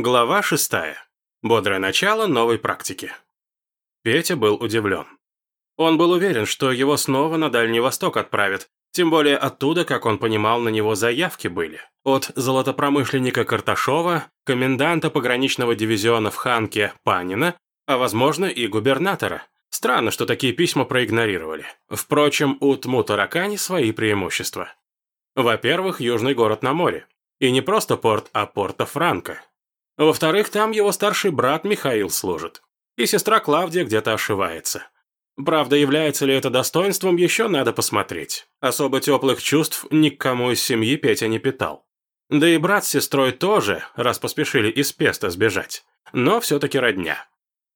Глава шестая. Бодрое начало новой практики. Петя был удивлен. Он был уверен, что его снова на Дальний Восток отправят, тем более оттуда, как он понимал, на него заявки были. От золотопромышленника Карташова, коменданта пограничного дивизиона в Ханке Панина, а возможно и губернатора. Странно, что такие письма проигнорировали. Впрочем, у Тмутаракани свои преимущества. Во-первых, южный город на море. И не просто порт, а Порто-Франко. Во-вторых, там его старший брат Михаил служит. И сестра Клавдия где-то ошивается. Правда, является ли это достоинством, еще надо посмотреть. Особо теплых чувств ни к кому из семьи Петя не питал. Да и брат с сестрой тоже, раз поспешили из Песта сбежать. Но все-таки родня.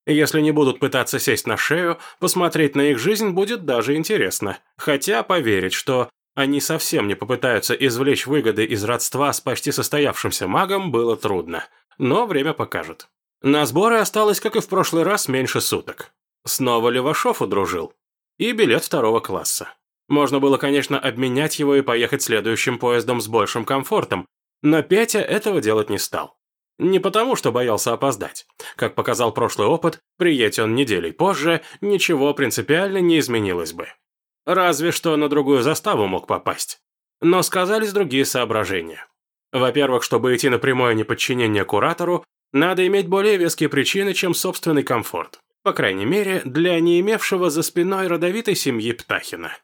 Если не будут пытаться сесть на шею, посмотреть на их жизнь будет даже интересно. Хотя поверить, что они совсем не попытаются извлечь выгоды из родства с почти состоявшимся магом, было трудно. Но время покажет. На сборы осталось, как и в прошлый раз, меньше суток. Снова Левашов удружил. И билет второго класса. Можно было, конечно, обменять его и поехать следующим поездом с большим комфортом, но Петя этого делать не стал. Не потому, что боялся опоздать. Как показал прошлый опыт, приедь он неделей позже, ничего принципиально не изменилось бы. Разве что на другую заставу мог попасть. Но сказались другие соображения. Во-первых, чтобы идти на прямое неподчинение куратору, надо иметь более веские причины, чем собственный комфорт. По крайней мере, для не имевшего за спиной родовитой семьи Птахина.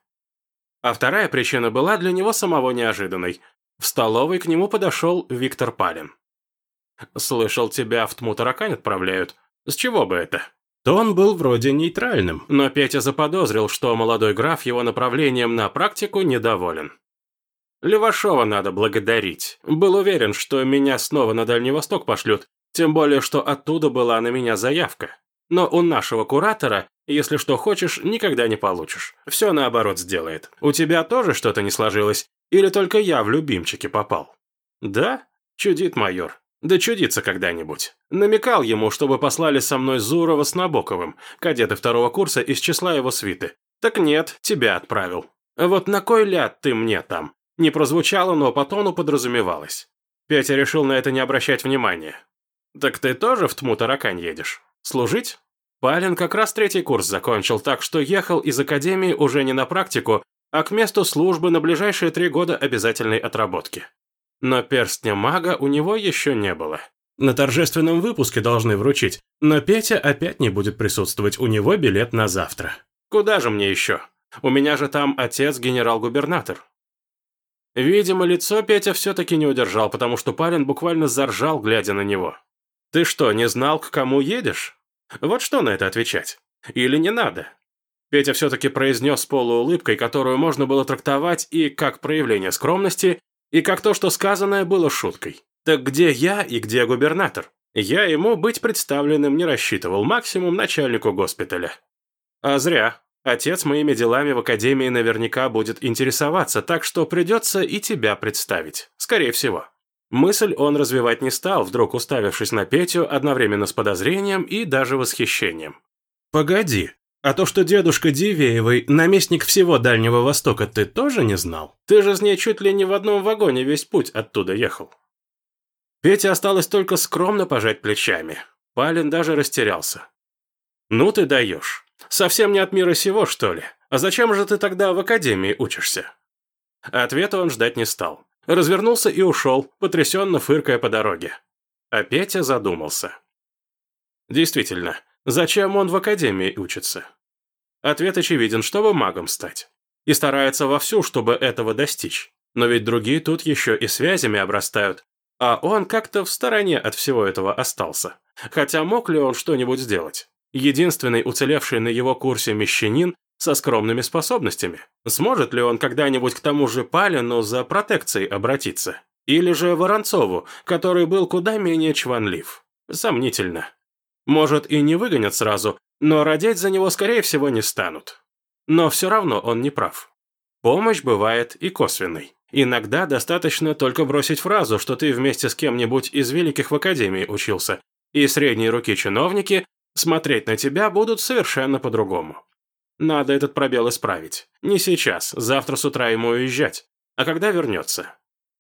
А вторая причина была для него самого неожиданной. В столовой к нему подошел Виктор Палин. «Слышал, тебя в Тмутаракань отправляют. С чего бы это?» Тон был вроде нейтральным, но Петя заподозрил, что молодой граф его направлением на практику недоволен. Левашова надо благодарить. Был уверен, что меня снова на Дальний Восток пошлют, тем более, что оттуда была на меня заявка. Но у нашего куратора, если что хочешь, никогда не получишь. Все наоборот сделает. У тебя тоже что-то не сложилось? Или только я в любимчике попал? Да? Чудит майор. Да чудится когда-нибудь. Намекал ему, чтобы послали со мной Зурова с Набоковым, кадеты второго курса из числа его свиты. Так нет, тебя отправил. Вот на кой ляд ты мне там? Не прозвучало, но по тону подразумевалось. Петя решил на это не обращать внимания. «Так ты тоже в тьму таракань едешь? Служить?» Палин как раз третий курс закончил, так что ехал из академии уже не на практику, а к месту службы на ближайшие три года обязательной отработки. Но перстня мага у него еще не было. На торжественном выпуске должны вручить, но Петя опять не будет присутствовать, у него билет на завтра. Куда же мне еще? У меня же там отец генерал-губернатор. Видимо, лицо Петя все-таки не удержал, потому что парень буквально заржал, глядя на него. «Ты что, не знал, к кому едешь?» Вот что на это отвечать? Или не надо? Петя все-таки произнес с полуулыбкой, которую можно было трактовать и как проявление скромности, и как то, что сказанное было шуткой. Так где я и где губернатор? Я ему быть представленным не рассчитывал, максимум начальнику госпиталя. А зря. Отец моими делами в академии наверняка будет интересоваться, так что придется и тебя представить. Скорее всего. Мысль он развивать не стал, вдруг уставившись на Петю одновременно с подозрением и даже восхищением. «Погоди, а то, что дедушка Дивеевой наместник всего Дальнего Востока, ты тоже не знал? Ты же с ней чуть ли не в одном вагоне весь путь оттуда ехал». Пете осталось только скромно пожать плечами. Палин даже растерялся. «Ну ты даешь. Совсем не от мира сего, что ли? А зачем же ты тогда в академии учишься?» Ответа он ждать не стал. Развернулся и ушел, потрясенно фыркая по дороге. А Петя задумался. Действительно, зачем он в академии учится? Ответ очевиден, чтобы магом стать. И старается вовсю, чтобы этого достичь. Но ведь другие тут еще и связями обрастают. А он как-то в стороне от всего этого остался. Хотя мог ли он что-нибудь сделать? Единственный уцелевший на его курсе мещанин со скромными способностями. Сможет ли он когда-нибудь к тому же Палину за протекцией обратиться? Или же Воронцову, который был куда менее чванлив? Сомнительно. Может, и не выгонят сразу, но родить за него, скорее всего, не станут. Но все равно он не прав. Помощь бывает и косвенной. Иногда достаточно только бросить фразу, что ты вместе с кем-нибудь из великих в академии учился, и средние руки чиновники смотреть на тебя будут совершенно по-другому. Надо этот пробел исправить. Не сейчас, завтра с утра ему уезжать. А когда вернется?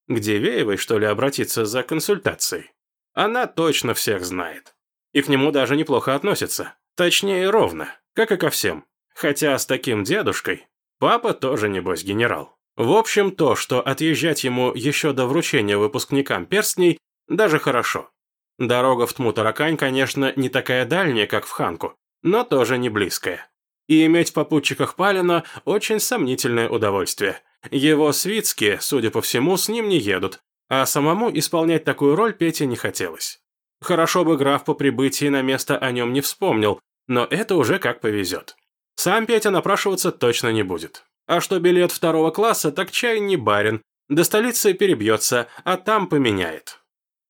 К Дивеевой, что ли, обратиться за консультацией? Она точно всех знает. И к нему даже неплохо относится. Точнее, ровно, как и ко всем. Хотя с таким дедушкой папа тоже, небось, генерал. В общем, то, что отъезжать ему еще до вручения выпускникам перстней, даже хорошо. Дорога в Тмутаракань, конечно, не такая дальняя, как в Ханку, но тоже не близкая. И иметь в попутчиках Палина очень сомнительное удовольствие. Его свитские, судя по всему, с ним не едут, а самому исполнять такую роль Пете не хотелось. Хорошо бы граф по прибытии на место о нем не вспомнил, но это уже как повезет. Сам Петя напрашиваться точно не будет. А что билет второго класса, так чай не барин. До столицы перебьется, а там поменяет.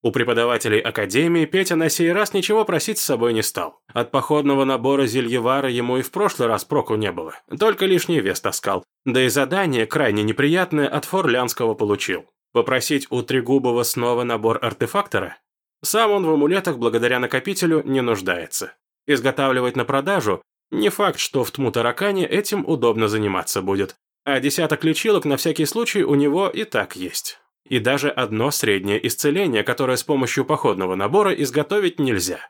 У преподавателей академии Петя на сей раз ничего просить с собой не стал. От походного набора зельевара ему и в прошлый раз проку не было. Только лишний вес таскал. Да и задание, крайне неприятное, от Форлянского получил. Попросить у Трегубова снова набор артефактора? Сам он в амулетах благодаря накопителю не нуждается. Изготавливать на продажу не факт, что в Тмутаракане этим удобно заниматься будет, а десяток лечилок на всякий случай у него и так есть. И даже одно среднее исцеление, которое с помощью походного набора изготовить нельзя.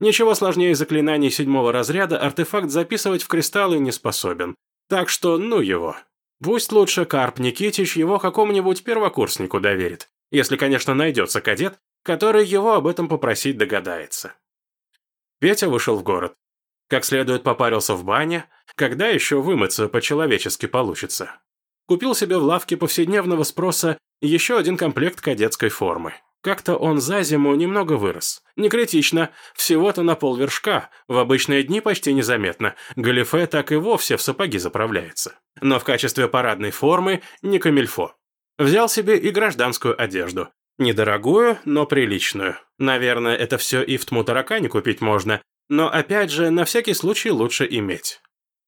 Ничего сложнее заклинаний седьмого разряда артефакт записывать в кристаллы не способен. Так что ну его. Пусть лучше Карп Никитич его какому-нибудь первокурснику доверит, если, конечно, найдется кадет, который его об этом попросить догадается. Петя вышел в город. Как следует попарился в бане, когда еще вымыться по-человечески получится. Купил себе в лавке повседневного спроса еще один комплект кадетской формы. Как-то он за зиму немного вырос. Не критично, всего-то на полвершка, в обычные дни почти незаметно. Галифе так и вовсе в сапоги заправляется. Но в качестве парадной формы не камильфо. Взял себе и гражданскую одежду. Недорогую, но приличную. Наверное, это все и в Тмутаракане купить можно, но опять же, на всякий случай лучше иметь.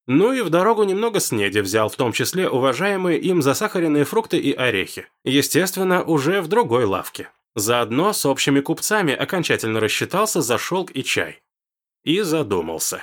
Ну и в дорогу немного снеди взял, в том числе уважаемые им засахаренные фрукты и орехи. Естественно, уже в другой лавке. Заодно с общими купцами окончательно рассчитался за шелк и чай. И задумался.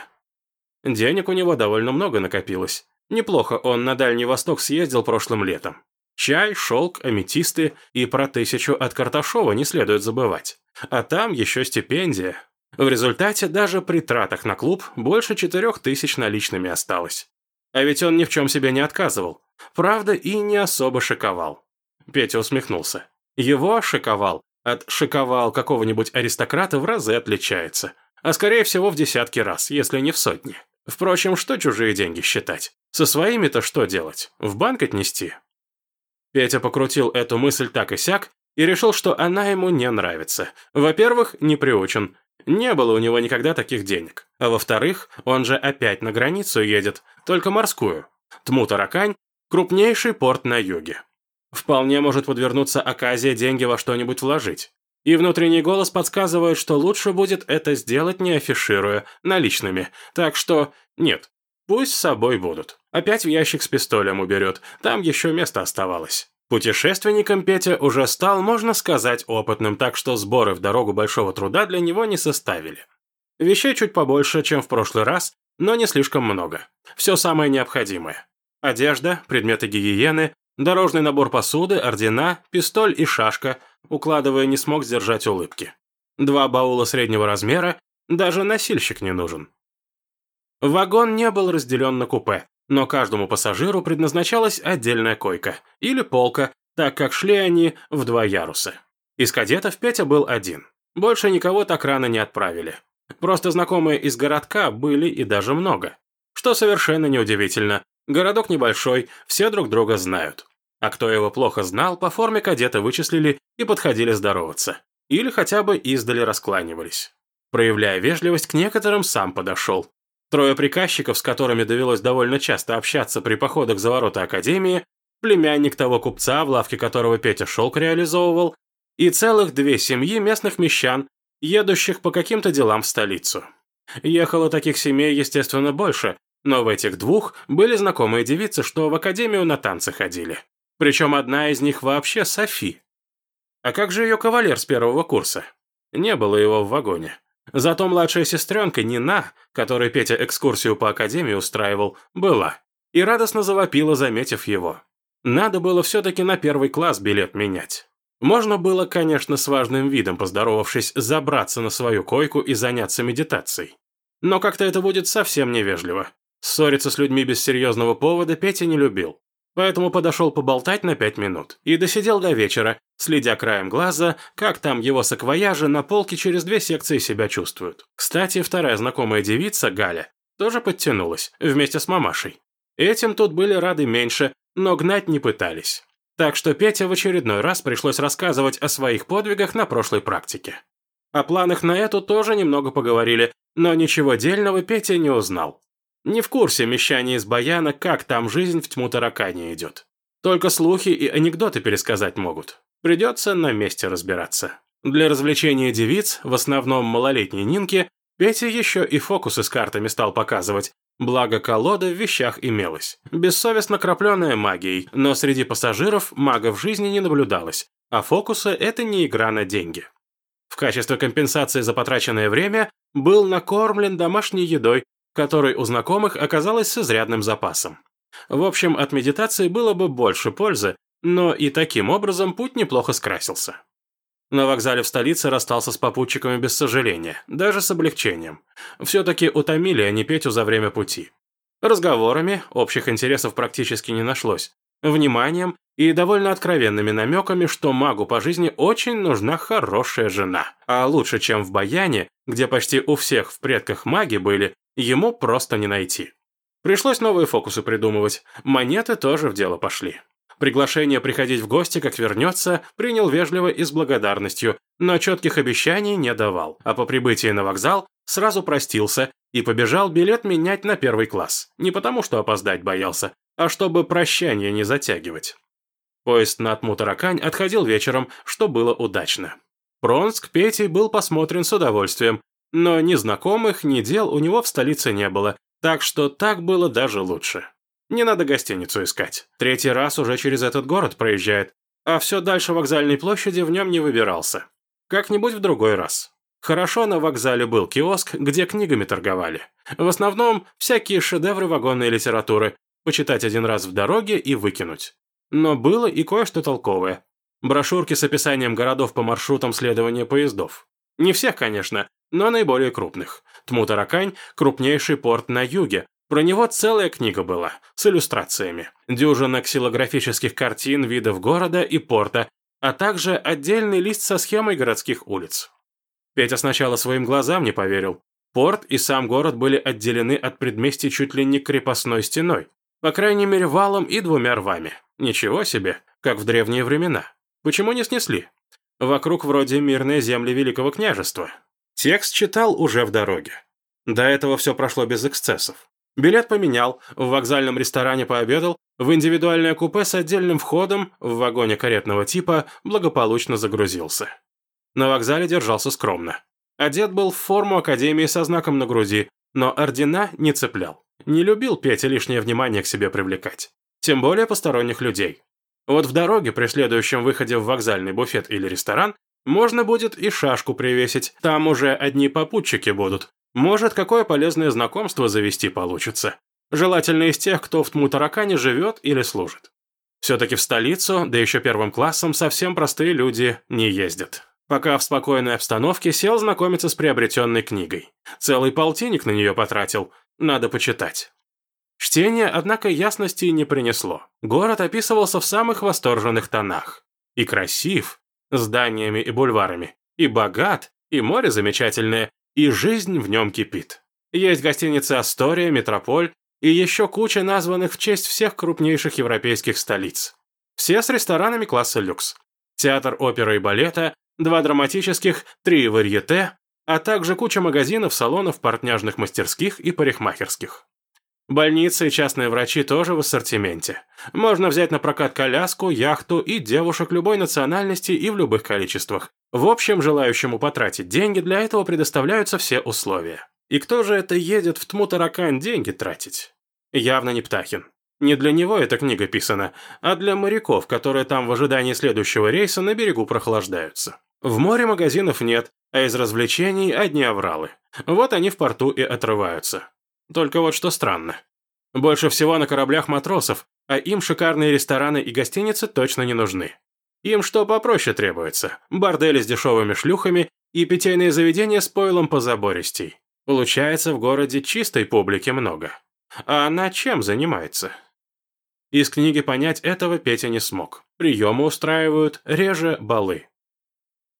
Денег у него довольно много накопилось. Неплохо он на Дальний Восток съездил прошлым летом. Чай, шелк, аметисты и про тысячу от Карташова не следует забывать. А там еще стипендия. В результате даже при тратах на клуб больше четырех тысяч наличными осталось. А ведь он ни в чем себе не отказывал. Правда, и не особо шиковал. Петя усмехнулся. Его шиковал от шиковал какого-нибудь аристократа в разы отличается. А скорее всего в десятки раз, если не в сотни. Впрочем, что чужие деньги считать? Со своими-то что делать? В банк отнести? Петя покрутил эту мысль так и сяк и решил, что она ему не нравится. Во-первых, не приучен. Не было у него никогда таких денег. А во-вторых, он же опять на границу едет, только морскую. Тмутаракань – крупнейший порт на юге. Вполне может подвернуться оказия деньги во что-нибудь вложить. И внутренний голос подсказывает, что лучше будет это сделать не афишируя, наличными. Так что нет, пусть с собой будут. Опять в ящик с пистолем уберет, там еще место оставалось. Путешественником Петя уже стал, можно сказать, опытным, так что сборы в дорогу большого труда для него не составили. Вещей чуть побольше, чем в прошлый раз, но не слишком много. Все самое необходимое. Одежда, предметы гигиены, дорожный набор посуды, ордена, пистоль и шашка, укладывая не смог сдержать улыбки. Два баула среднего размера, даже носильщик не нужен. Вагон не был разделен на купе но каждому пассажиру предназначалась отдельная койка или полка, так как шли они в два яруса. Из кадетов Петя был один. Больше никого так рано не отправили. Просто знакомые из городка были и даже много. Что совершенно неудивительно. Городок небольшой, все друг друга знают. А кто его плохо знал, по форме кадета вычислили и подходили здороваться. Или хотя бы издали раскланивались. Проявляя вежливость, к некоторым сам подошел. Трое приказчиков, с которыми довелось довольно часто общаться при походах за ворота Академии, племянник того купца, в лавке которого Петя шелк реализовывал, и целых две семьи местных мещан, едущих по каким-то делам в столицу. Ехало таких семей, естественно, больше, но в этих двух были знакомые девицы, что в академию на танцы ходили. Причем одна из них вообще Софи. А как же ее кавалер с первого курса? Не было его в вагоне. Зато младшая сестренка Нина, которой Петя экскурсию по академии устраивал, была. И радостно завопила, заметив его. Надо было все-таки на первый класс билет менять. Можно было, конечно, с важным видом, поздоровавшись, забраться на свою койку и заняться медитацией. Но как-то это будет совсем невежливо. Ссориться с людьми без серьезного повода Петя не любил. Поэтому подошел поболтать на пять минут. И досидел до вечера, следя краем глаза, как там его саквояжи на полке через две секции себя чувствуют. Кстати, вторая знакомая девица, Галя, тоже подтянулась, вместе с мамашей. Этим тут были рады меньше, но гнать не пытались. Так что Пете в очередной раз пришлось рассказывать о своих подвигах на прошлой практике. О планах на эту тоже немного поговорили, но ничего дельного Петя не узнал. Не в курсе мещане из Баяна, как там жизнь в тьму таракане идет. Только слухи и анекдоты пересказать могут. Придется на месте разбираться. Для развлечения девиц, в основном малолетней Нинки, Петя еще и фокусы с картами стал показывать, благо колода в вещах имелась. Бессовестно крапленная магией, но среди пассажиров мага в жизни не наблюдалось, а фокусы – это не игра на деньги. В качестве компенсации за потраченное время был накормлен домашней едой которой у знакомых оказалось с изрядным запасом. В общем, от медитации было бы больше пользы, но и таким образом путь неплохо скрасился. На вокзале в столице расстался с попутчиками без сожаления, даже с облегчением. Все-таки утомили они Петю за время пути. Разговорами общих интересов практически не нашлось. Вниманием и довольно откровенными намеками, что магу по жизни очень нужна хорошая жена. А лучше, чем в Баяне, где почти у всех в предках маги были, ему просто не найти. Пришлось новые фокусы придумывать, монеты тоже в дело пошли. Приглашение приходить в гости, как вернется, принял вежливо и с благодарностью, но четких обещаний не давал, а по прибытии на вокзал сразу простился и побежал билет менять на первый класс. Не потому, что опоздать боялся, а чтобы прощание не затягивать. Поезд на Атму-Таракань отходил вечером, что было удачно. Пронск Петей был посмотрен с удовольствием, но ни знакомых, ни дел у него в столице не было, так что так было даже лучше. Не надо гостиницу искать. Третий раз уже через этот город проезжает, а все дальше вокзальной площади в нем не выбирался. Как-нибудь в другой раз. Хорошо на вокзале был киоск, где книгами торговали. В основном всякие шедевры вагонной литературы, почитать один раз в дороге и выкинуть. Но было и кое-что толковое. Брошюрки с описанием городов по маршрутам следования поездов. Не всех, конечно, но наиболее крупных. Тмутаракань – крупнейший порт на юге. Про него целая книга была, с иллюстрациями. Дюжина ксилографических картин видов города и порта, а также отдельный лист со схемой городских улиц. Петя сначала своим глазам не поверил. Порт и сам город были отделены от предместий чуть ли не крепостной стеной. По крайней мере, валом и двумя рвами. Ничего себе, как в древние времена. Почему не снесли? Вокруг вроде мирные земли Великого княжества. Текст читал уже в дороге. До этого все прошло без эксцессов. Билет поменял, в вокзальном ресторане пообедал, в индивидуальное купе с отдельным входом, в вагоне каретного типа, благополучно загрузился. На вокзале держался скромно. Одет был в форму академии со знаком на груди, но ордена не цеплял. Не любил Петя лишнее внимание к себе привлекать. Тем более посторонних людей. Вот в дороге при следующем выходе в вокзальный буфет или ресторан можно будет и шашку привесить, там уже одни попутчики будут. Может, какое полезное знакомство завести получится. Желательно из тех, кто в Тмутаракане живет или служит. Все-таки в столицу, да еще первым классом, совсем простые люди не ездят. Пока в спокойной обстановке сел знакомиться с приобретенной книгой. Целый полтинник на нее потратил, надо почитать. Чтение, однако, ясности не принесло. Город описывался в самых восторженных тонах. И красив, зданиями и бульварами. И богат, и море замечательное, и жизнь в нем кипит. Есть гостиницы «Астория», «Метрополь» и еще куча названных в честь всех крупнейших европейских столиц. Все с ресторанами класса люкс. Театр оперы и балета, два драматических, три варьете, а также куча магазинов, салонов, портняжных мастерских и парикмахерских. Больницы и частные врачи тоже в ассортименте. Можно взять на прокат коляску, яхту и девушек любой национальности и в любых количествах. В общем, желающему потратить деньги для этого предоставляются все условия. И кто же это едет в Тму-Таракань деньги тратить? Явно не Птахин. Не для него эта книга писана, а для моряков, которые там в ожидании следующего рейса на берегу прохлаждаются. В море магазинов нет, а из развлечений одни авралы. Вот они в порту и отрываются. Только вот что странно. Больше всего на кораблях матросов, а им шикарные рестораны и гостиницы точно не нужны. Им что попроще требуется? Бордели с дешевыми шлюхами и питейные заведения с пойлом позабористей. Получается, в городе чистой публики много. А она чем занимается? Из книги понять этого Петя не смог. Приемы устраивают, реже балы.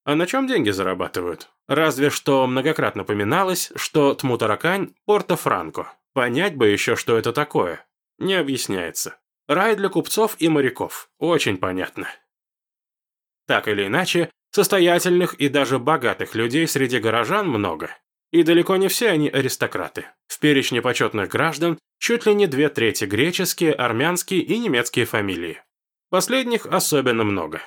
А на чем деньги зарабатывают? Разве что многократно поминалось, что Тмутаракань – Порто-Франко. Понять бы еще, что это такое. Не объясняется. Рай для купцов и моряков. Очень понятно. Так или иначе, состоятельных и даже богатых людей среди горожан много. И далеко не все они аристократы. В перечне почетных граждан чуть ли не две трети греческие, армянские и немецкие фамилии. Последних особенно много.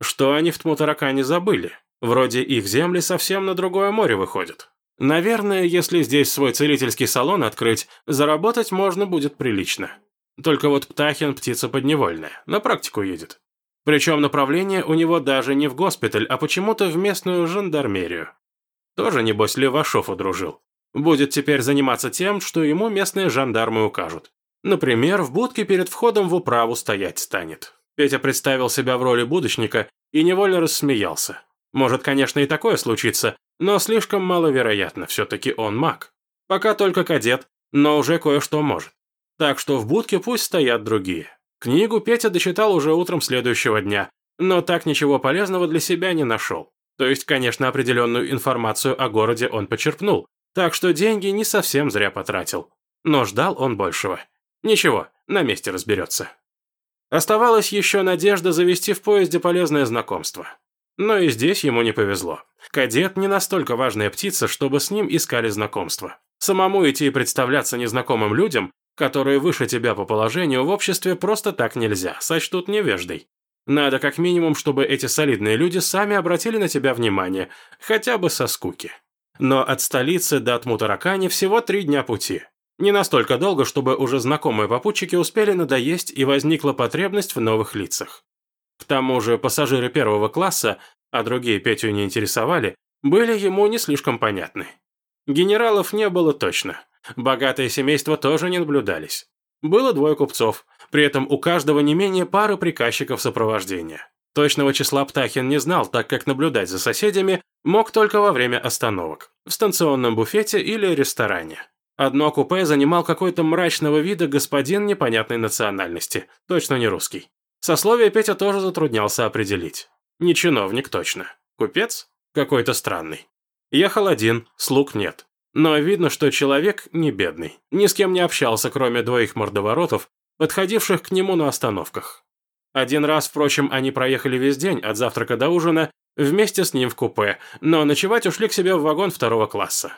Что они в Тмутаракане забыли? Вроде их земли совсем на другое море выходят. Наверное, если здесь свой целительский салон открыть, заработать можно будет прилично. Только вот Птахин птица подневольная, на практику едет. Причем направление у него даже не в госпиталь, а почему-то в местную жандармерию. Тоже, небось, Левашов удружил. Будет теперь заниматься тем, что ему местные жандармы укажут. Например, в будке перед входом в управу стоять станет. Петя представил себя в роли будочника и невольно рассмеялся. Может, конечно, и такое случится, но слишком маловероятно, все-таки он маг. Пока только кадет, но уже кое-что может. Так что в будке пусть стоят другие. Книгу Петя дочитал уже утром следующего дня, но так ничего полезного для себя не нашел. То есть, конечно, определенную информацию о городе он почерпнул, так что деньги не совсем зря потратил. Но ждал он большего. Ничего, на месте разберется. Оставалась еще надежда завести в поезде полезное знакомство. Но и здесь ему не повезло. Кадет не настолько важная птица, чтобы с ним искали знакомство. Самому идти и представляться незнакомым людям, которые выше тебя по положению в обществе, просто так нельзя, сочтут невеждой. Надо как минимум, чтобы эти солидные люди сами обратили на тебя внимание, хотя бы со скуки. Но от столицы до Тмутаракани всего три дня пути. Не настолько долго, чтобы уже знакомые попутчики успели надоесть и возникла потребность в новых лицах. К тому же пассажиры первого класса, а другие Петю не интересовали, были ему не слишком понятны. Генералов не было точно. Богатые семейства тоже не наблюдались. Было двое купцов, при этом у каждого не менее пары приказчиков сопровождения. Точного числа Птахин не знал, так как наблюдать за соседями мог только во время остановок, в станционном буфете или ресторане. Одно купе занимал какой-то мрачного вида господин непонятной национальности, точно не русский. Сословие Петя тоже затруднялся определить. Не чиновник точно. Купец? Какой-то странный. Ехал один, слуг нет. Но видно, что человек не бедный. Ни с кем не общался, кроме двоих мордоворотов, подходивших к нему на остановках. Один раз, впрочем, они проехали весь день, от завтрака до ужина, вместе с ним в купе, но ночевать ушли к себе в вагон второго класса.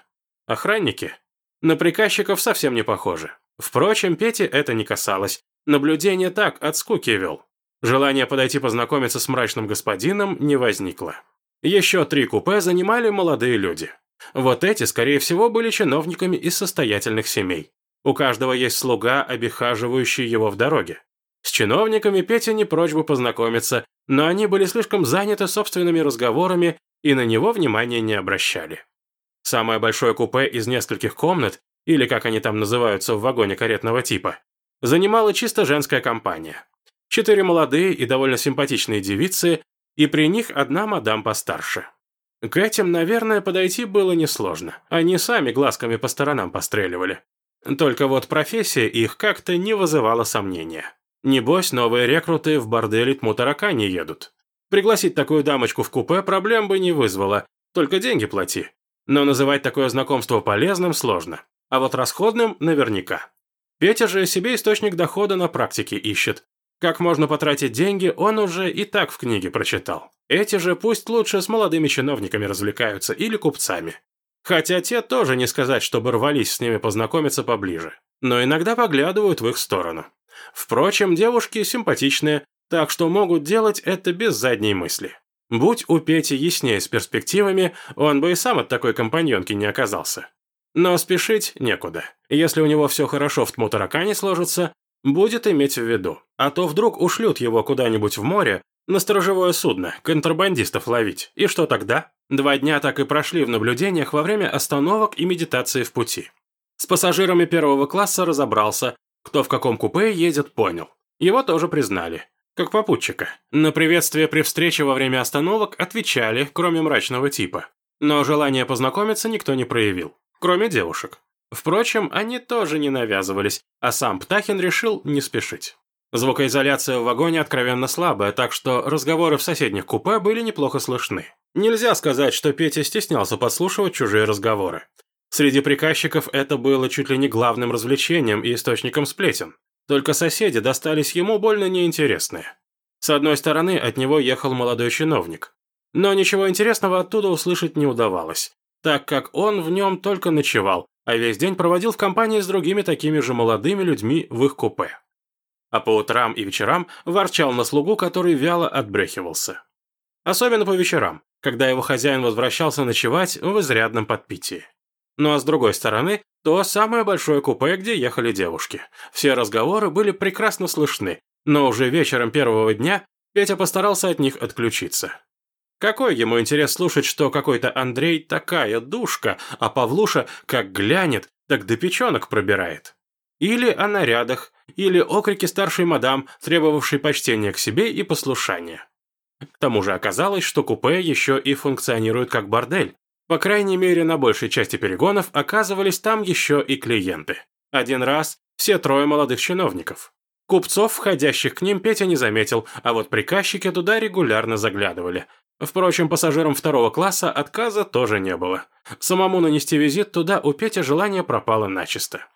Охранники? На приказчиков совсем не похожи. Впрочем, Пете это не касалось. Наблюдение так, от скуки вел. Желание подойти познакомиться с мрачным господином не возникло. Еще три купе занимали молодые люди. Вот эти, скорее всего, были чиновниками из состоятельных семей. У каждого есть слуга, обихаживающий его в дороге. С чиновниками Петя не прочь бы познакомиться, но они были слишком заняты собственными разговорами и на него внимания не обращали. Самое большое купе из нескольких комнат, или как они там называются в вагоне каретного типа, занимала чисто женская компания. Четыре молодые и довольно симпатичные девицы, и при них одна мадам постарше. К этим, наверное, подойти было несложно. Они сами глазками по сторонам постреливали. Только вот профессия их как-то не вызывала сомнения. Небось, новые рекруты в борделе Тмутарака не едут. Пригласить такую дамочку в купе проблем бы не вызвало, только деньги плати. Но называть такое знакомство полезным сложно, а вот расходным наверняка. Петя же себе источник дохода на практике ищет, как можно потратить деньги, он уже и так в книге прочитал. Эти же пусть лучше с молодыми чиновниками развлекаются или купцами. Хотя те тоже не сказать, чтобы рвались с ними познакомиться поближе. Но иногда поглядывают в их сторону. Впрочем, девушки симпатичные, так что могут делать это без задней мысли. Будь у Пети яснее с перспективами, он бы и сам от такой компаньонки не оказался. Но спешить некуда. Если у него все хорошо в Тмутаракане сложится, Будет иметь в виду. А то вдруг ушлют его куда-нибудь в море, на сторожевое судно, контрабандистов ловить. И что тогда? Два дня так и прошли в наблюдениях во время остановок и медитации в пути. С пассажирами первого класса разобрался, кто в каком купе едет, понял. Его тоже признали. Как попутчика. На приветствие при встрече во время остановок отвечали, кроме мрачного типа. Но желание познакомиться никто не проявил, кроме девушек. Впрочем, они тоже не навязывались, а сам Птахин решил не спешить. Звукоизоляция в вагоне откровенно слабая, так что разговоры в соседних купе были неплохо слышны. Нельзя сказать, что Петя стеснялся подслушивать чужие разговоры. Среди приказчиков это было чуть ли не главным развлечением и источником сплетен. Только соседи достались ему больно неинтересные. С одной стороны, от него ехал молодой чиновник. Но ничего интересного оттуда услышать не удавалось, так как он в нем только ночевал, а весь день проводил в компании с другими такими же молодыми людьми в их купе. А по утрам и вечерам ворчал на слугу, который вяло отбрехивался. Особенно по вечерам, когда его хозяин возвращался ночевать в изрядном подпитии. Ну а с другой стороны, то самое большое купе, где ехали девушки. Все разговоры были прекрасно слышны, но уже вечером первого дня Петя постарался от них отключиться. Какой ему интерес слушать, что какой-то Андрей такая душка, а Павлуша как глянет, так до печенок пробирает? Или о нарядах, или окрики старшей мадам, требовавшей почтения к себе и послушания. К тому же оказалось, что купе еще и функционирует как бордель. По крайней мере, на большей части перегонов оказывались там еще и клиенты. Один раз все трое молодых чиновников. Купцов, входящих к ним, Петя не заметил, а вот приказчики туда регулярно заглядывали. Впрочем, пассажирам второго класса отказа тоже не было. Самому нанести визит туда у Пети желание пропало начисто.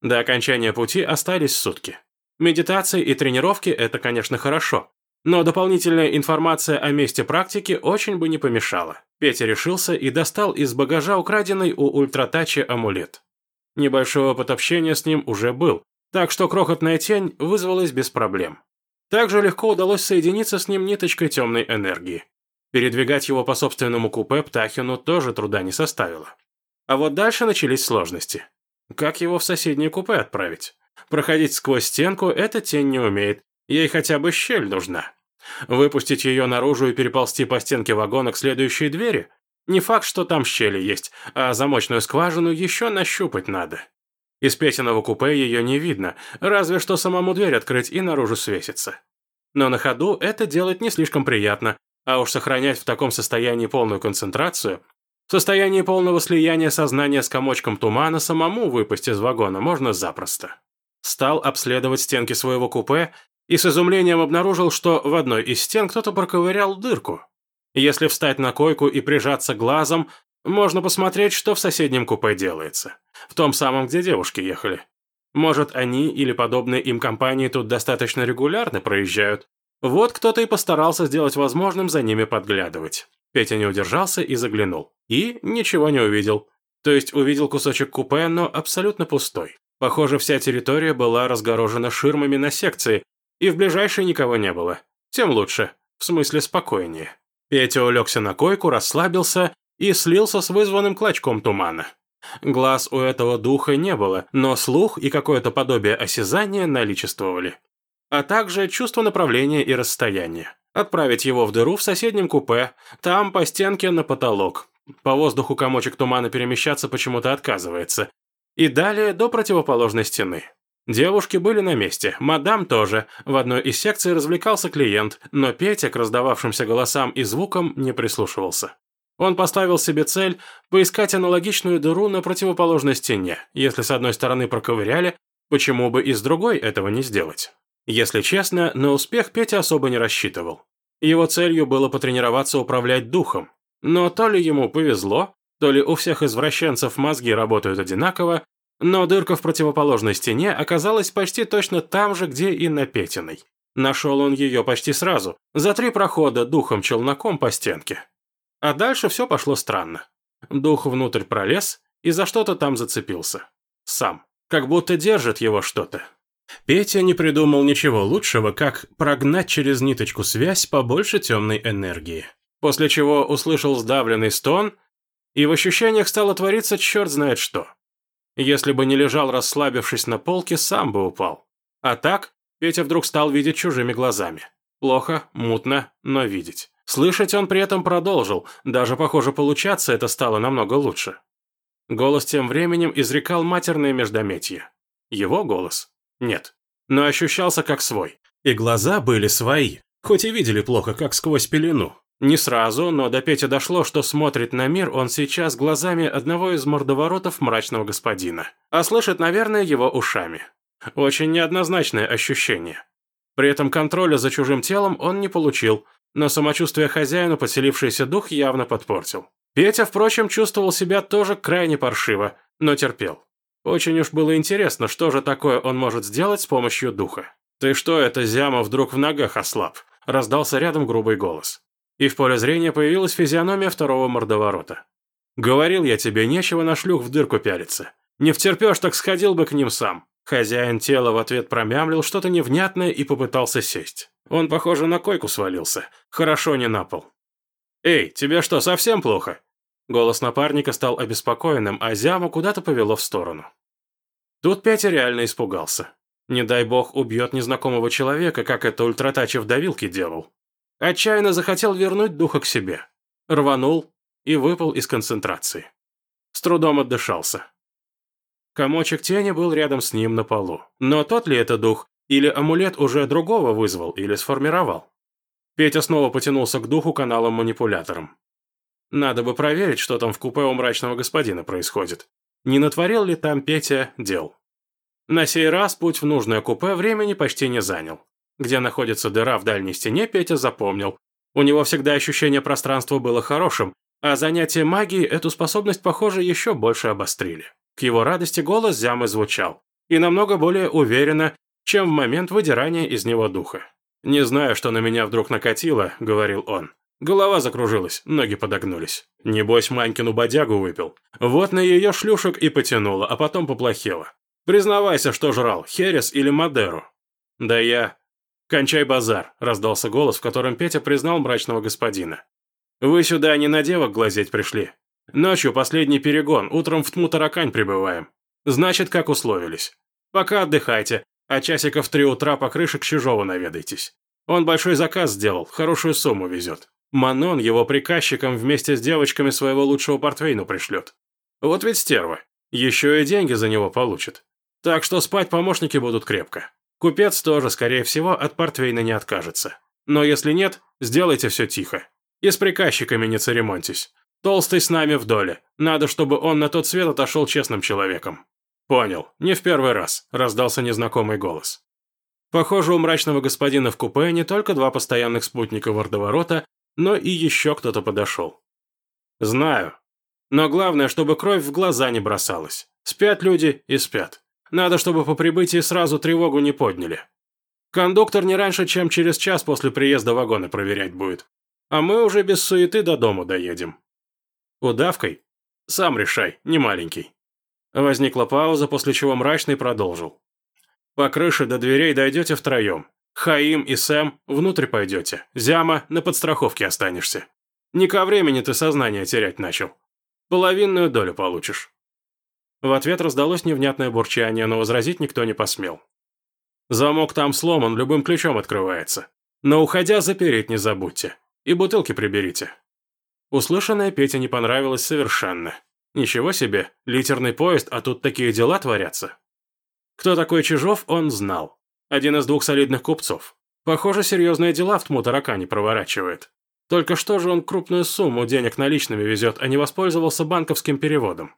До окончания пути остались сутки. Медитации и тренировки – это, конечно, хорошо. Но дополнительная информация о месте практики очень бы не помешала. Петя решился и достал из багажа украденный у ультратачи амулет. Небольшой опыт общения с ним уже был, так что крохотная тень вызвалась без проблем. Также легко удалось соединиться с ним ниточкой темной энергии. Передвигать его по собственному купе Птахину тоже труда не составило. А вот дальше начались сложности. Как его в соседнее купе отправить? Проходить сквозь стенку эта тень не умеет, ей хотя бы щель нужна. Выпустить ее наружу и переползти по стенке вагона к следующей двери? Не факт, что там щели есть, а замочную скважину еще нащупать надо. Из Петиного купе ее не видно, разве что самому дверь открыть и наружу свеситься. Но на ходу это делать не слишком приятно, а уж сохранять в таком состоянии полную концентрацию, в состоянии полного слияния сознания с комочком тумана самому выпасть из вагона можно запросто. Стал обследовать стенки своего купе и с изумлением обнаружил, что в одной из стен кто-то проковырял дырку. Если встать на койку и прижаться глазом, можно посмотреть, что в соседнем купе делается. В том самом, где девушки ехали. Может, они или подобные им компании тут достаточно регулярно проезжают. Вот кто-то и постарался сделать возможным за ними подглядывать. Петя не удержался и заглянул. И ничего не увидел. То есть увидел кусочек купе, но абсолютно пустой. Похоже, вся территория была разгорожена ширмами на секции, и в ближайшей никого не было. Тем лучше, в смысле спокойнее. Петя улегся на койку, расслабился и слился с вызванным клочком тумана. Глаз у этого духа не было, но слух и какое-то подобие осязания наличествовали. А также чувство направления и расстояния. Отправить его в дыру в соседнем купе, там по стенке на потолок. По воздуху комочек тумана перемещаться почему-то отказывается. И далее до противоположной стены. Девушки были на месте, мадам тоже. В одной из секций развлекался клиент, но Петя к раздававшимся голосам и звукам не прислушивался. Он поставил себе цель поискать аналогичную дыру на противоположной стене. Если с одной стороны проковыряли, почему бы и с другой этого не сделать? Если честно, на успех Петя особо не рассчитывал. Его целью было потренироваться управлять духом. Но то ли ему повезло, то ли у всех извращенцев мозги работают одинаково, но дырка в противоположной стене оказалась почти точно там же, где и на Петиной. Нашел он ее почти сразу, за три прохода духом-челноком по стенке. А дальше все пошло странно. Дух внутрь пролез и за что-то там зацепился. Сам. Как будто держит его что-то. Петя не придумал ничего лучшего, как прогнать через ниточку связь побольше темной энергии. После чего услышал сдавленный стон, и в ощущениях стало твориться черт знает что. Если бы не лежал расслабившись на полке, сам бы упал. А так, Петя вдруг стал видеть чужими глазами. Плохо, мутно, но видеть. Слышать он при этом продолжил, даже, похоже, получаться это стало намного лучше. Голос тем временем изрекал матерные междометия. Его голос? Нет. Но ощущался как свой. И глаза были свои, хоть и видели плохо, как сквозь пелену. Не сразу, но до Пети дошло, что смотрит на мир он сейчас глазами одного из мордоворотов мрачного господина, а слышит, наверное, его ушами. Очень неоднозначное ощущение. При этом контроля за чужим телом он не получил, но самочувствие хозяина поселившийся дух явно подпортил. Петя, впрочем, чувствовал себя тоже крайне паршиво, но терпел. Очень уж было интересно, что же такое он может сделать с помощью духа. «Ты что это, Зяма, вдруг в ногах ослаб?» – раздался рядом грубый голос и в поле зрения появилась физиономия второго мордоворота. «Говорил я тебе, нечего на шлюх в дырку пялиться. Не втерпешь, так сходил бы к ним сам». Хозяин тела в ответ промямлил что-то невнятное и попытался сесть. Он, похоже, на койку свалился. Хорошо не на пол. «Эй, тебе что, совсем плохо?» Голос напарника стал обеспокоенным, а Зяму куда-то повело в сторону. Тут Петя реально испугался. Не дай бог убьет незнакомого человека, как это Ультратачев давилки делал. Отчаянно захотел вернуть духа к себе. Рванул и выпал из концентрации. С трудом отдышался. Комочек тени был рядом с ним на полу. Но тот ли это дух, или амулет уже другого вызвал или сформировал? Петя снова потянулся к духу каналом-манипулятором. Надо бы проверить, что там в купе у мрачного господина происходит. Не натворил ли там Петя дел? На сей раз путь в нужное купе времени почти не занял. Где находится дыра в дальней стене, Петя запомнил. У него всегда ощущение пространства было хорошим, а занятия магией эту способность, похоже, еще больше обострили. К его радости голос Зямы звучал. И намного более уверенно, чем в момент выдирания из него духа. «Не знаю, что на меня вдруг накатило», — говорил он. Голова закружилась, ноги подогнулись. Небось, Манькину бодягу выпил. Вот на ее шлюшек и потянуло, а потом поплохело. Признавайся, что жрал, херес или Мадеру? Да я... «Кончай базар», – раздался голос, в котором Петя признал мрачного господина. «Вы сюда не на девок глазеть пришли. Ночью последний перегон, утром в тму таракань прибываем. Значит, как условились. Пока отдыхайте, а часиков три утра по крыше к Чижову наведайтесь. Он большой заказ сделал, хорошую сумму везет. Манон его приказчикам вместе с девочками своего лучшего портвейну пришлет. Вот ведь стерва. Еще и деньги за него получит. Так что спать помощники будут крепко. Купец тоже, скорее всего, от портвейна не откажется. Но если нет, сделайте все тихо. И с приказчиками не церемоньтесь. Толстый с нами в доле. Надо, чтобы он на тот свет отошел честным человеком». «Понял. Не в первый раз», – раздался незнакомый голос. Похоже, у мрачного господина в купе не только два постоянных спутника вордоворота, но и еще кто-то подошел. «Знаю. Но главное, чтобы кровь в глаза не бросалась. Спят люди и спят. Надо, чтобы по прибытии сразу тревогу не подняли. Кондуктор не раньше, чем через час после приезда вагоны проверять будет. А мы уже без суеты до дому доедем. Удавкой? Сам решай, не маленький. Возникла пауза, после чего мрачный продолжил. По крыше до дверей дойдете втроем. Хаим и Сэм внутрь пойдете. Зяма, на подстраховке останешься. Не ко времени ты сознание терять начал. Половинную долю получишь. В ответ раздалось невнятное бурчание, но возразить никто не посмел. Замок там сломан, любым ключом открывается. Но уходя, запереть не забудьте. И бутылки приберите. Услышанное Пете не понравилось совершенно. Ничего себе, литерный поезд, а тут такие дела творятся. Кто такой Чижов, он знал. Один из двух солидных купцов. Похоже, серьезные дела в тму таракане проворачивает. Только что же он крупную сумму денег наличными везет, а не воспользовался банковским переводом.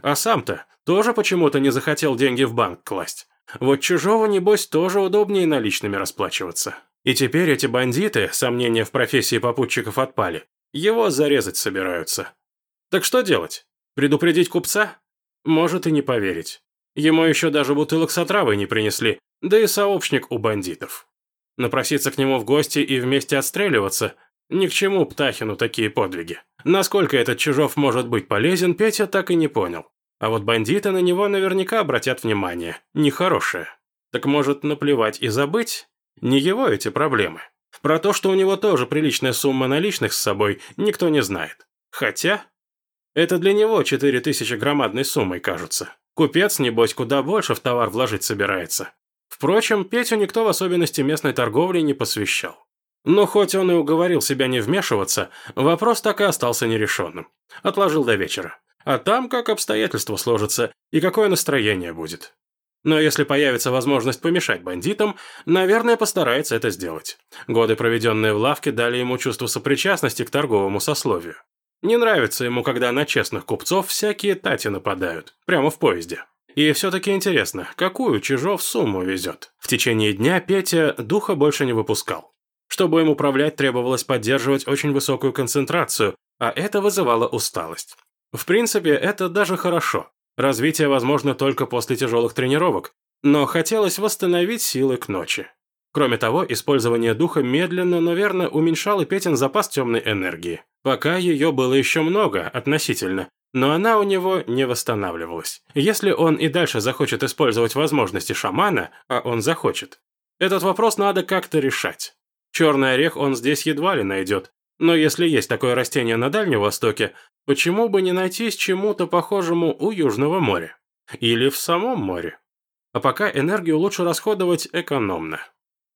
А сам-то тоже почему-то не захотел деньги в банк класть. Вот чужого, небось, тоже удобнее наличными расплачиваться. И теперь эти бандиты, сомнения в профессии попутчиков отпали, его зарезать собираются. Так что делать? Предупредить купца? Может и не поверить. Ему еще даже бутылок с отравой не принесли, да и сообщник у бандитов. Напроситься к нему в гости и вместе отстреливаться – ни к чему Птахину такие подвиги. Насколько этот Чижов может быть полезен, Петя так и не понял. А вот бандиты на него наверняка обратят внимание. Нехорошее. Так может наплевать и забыть? Не его эти проблемы. Про то, что у него тоже приличная сумма наличных с собой, никто не знает. Хотя... Это для него четыре тысячи громадной суммой кажутся. Купец, небось, куда больше в товар вложить собирается. Впрочем, Петю никто в особенности местной торговли не посвящал. Но хоть он и уговорил себя не вмешиваться, вопрос так и остался нерешенным. Отложил до вечера. А там как обстоятельства сложатся и какое настроение будет. Но если появится возможность помешать бандитам, наверное, постарается это сделать. Годы, проведенные в лавке, дали ему чувство сопричастности к торговому сословию. Не нравится ему, когда на честных купцов всякие тати нападают, прямо в поезде. И все-таки интересно, какую Чижов сумму везет? В течение дня Петя духа больше не выпускал. Чтобы им управлять, требовалось поддерживать очень высокую концентрацию, а это вызывало усталость. В принципе, это даже хорошо. Развитие возможно только после тяжелых тренировок, но хотелось восстановить силы к ночи. Кроме того, использование духа медленно, но верно уменьшало Петин запас темной энергии. Пока ее было еще много, относительно, но она у него не восстанавливалась. Если он и дальше захочет использовать возможности шамана, а он захочет, этот вопрос надо как-то решать. Черный орех он здесь едва ли найдет, но если есть такое растение на Дальнем Востоке, почему бы не найтись чему-то похожему у Южного моря? Или в самом море? А пока энергию лучше расходовать экономно.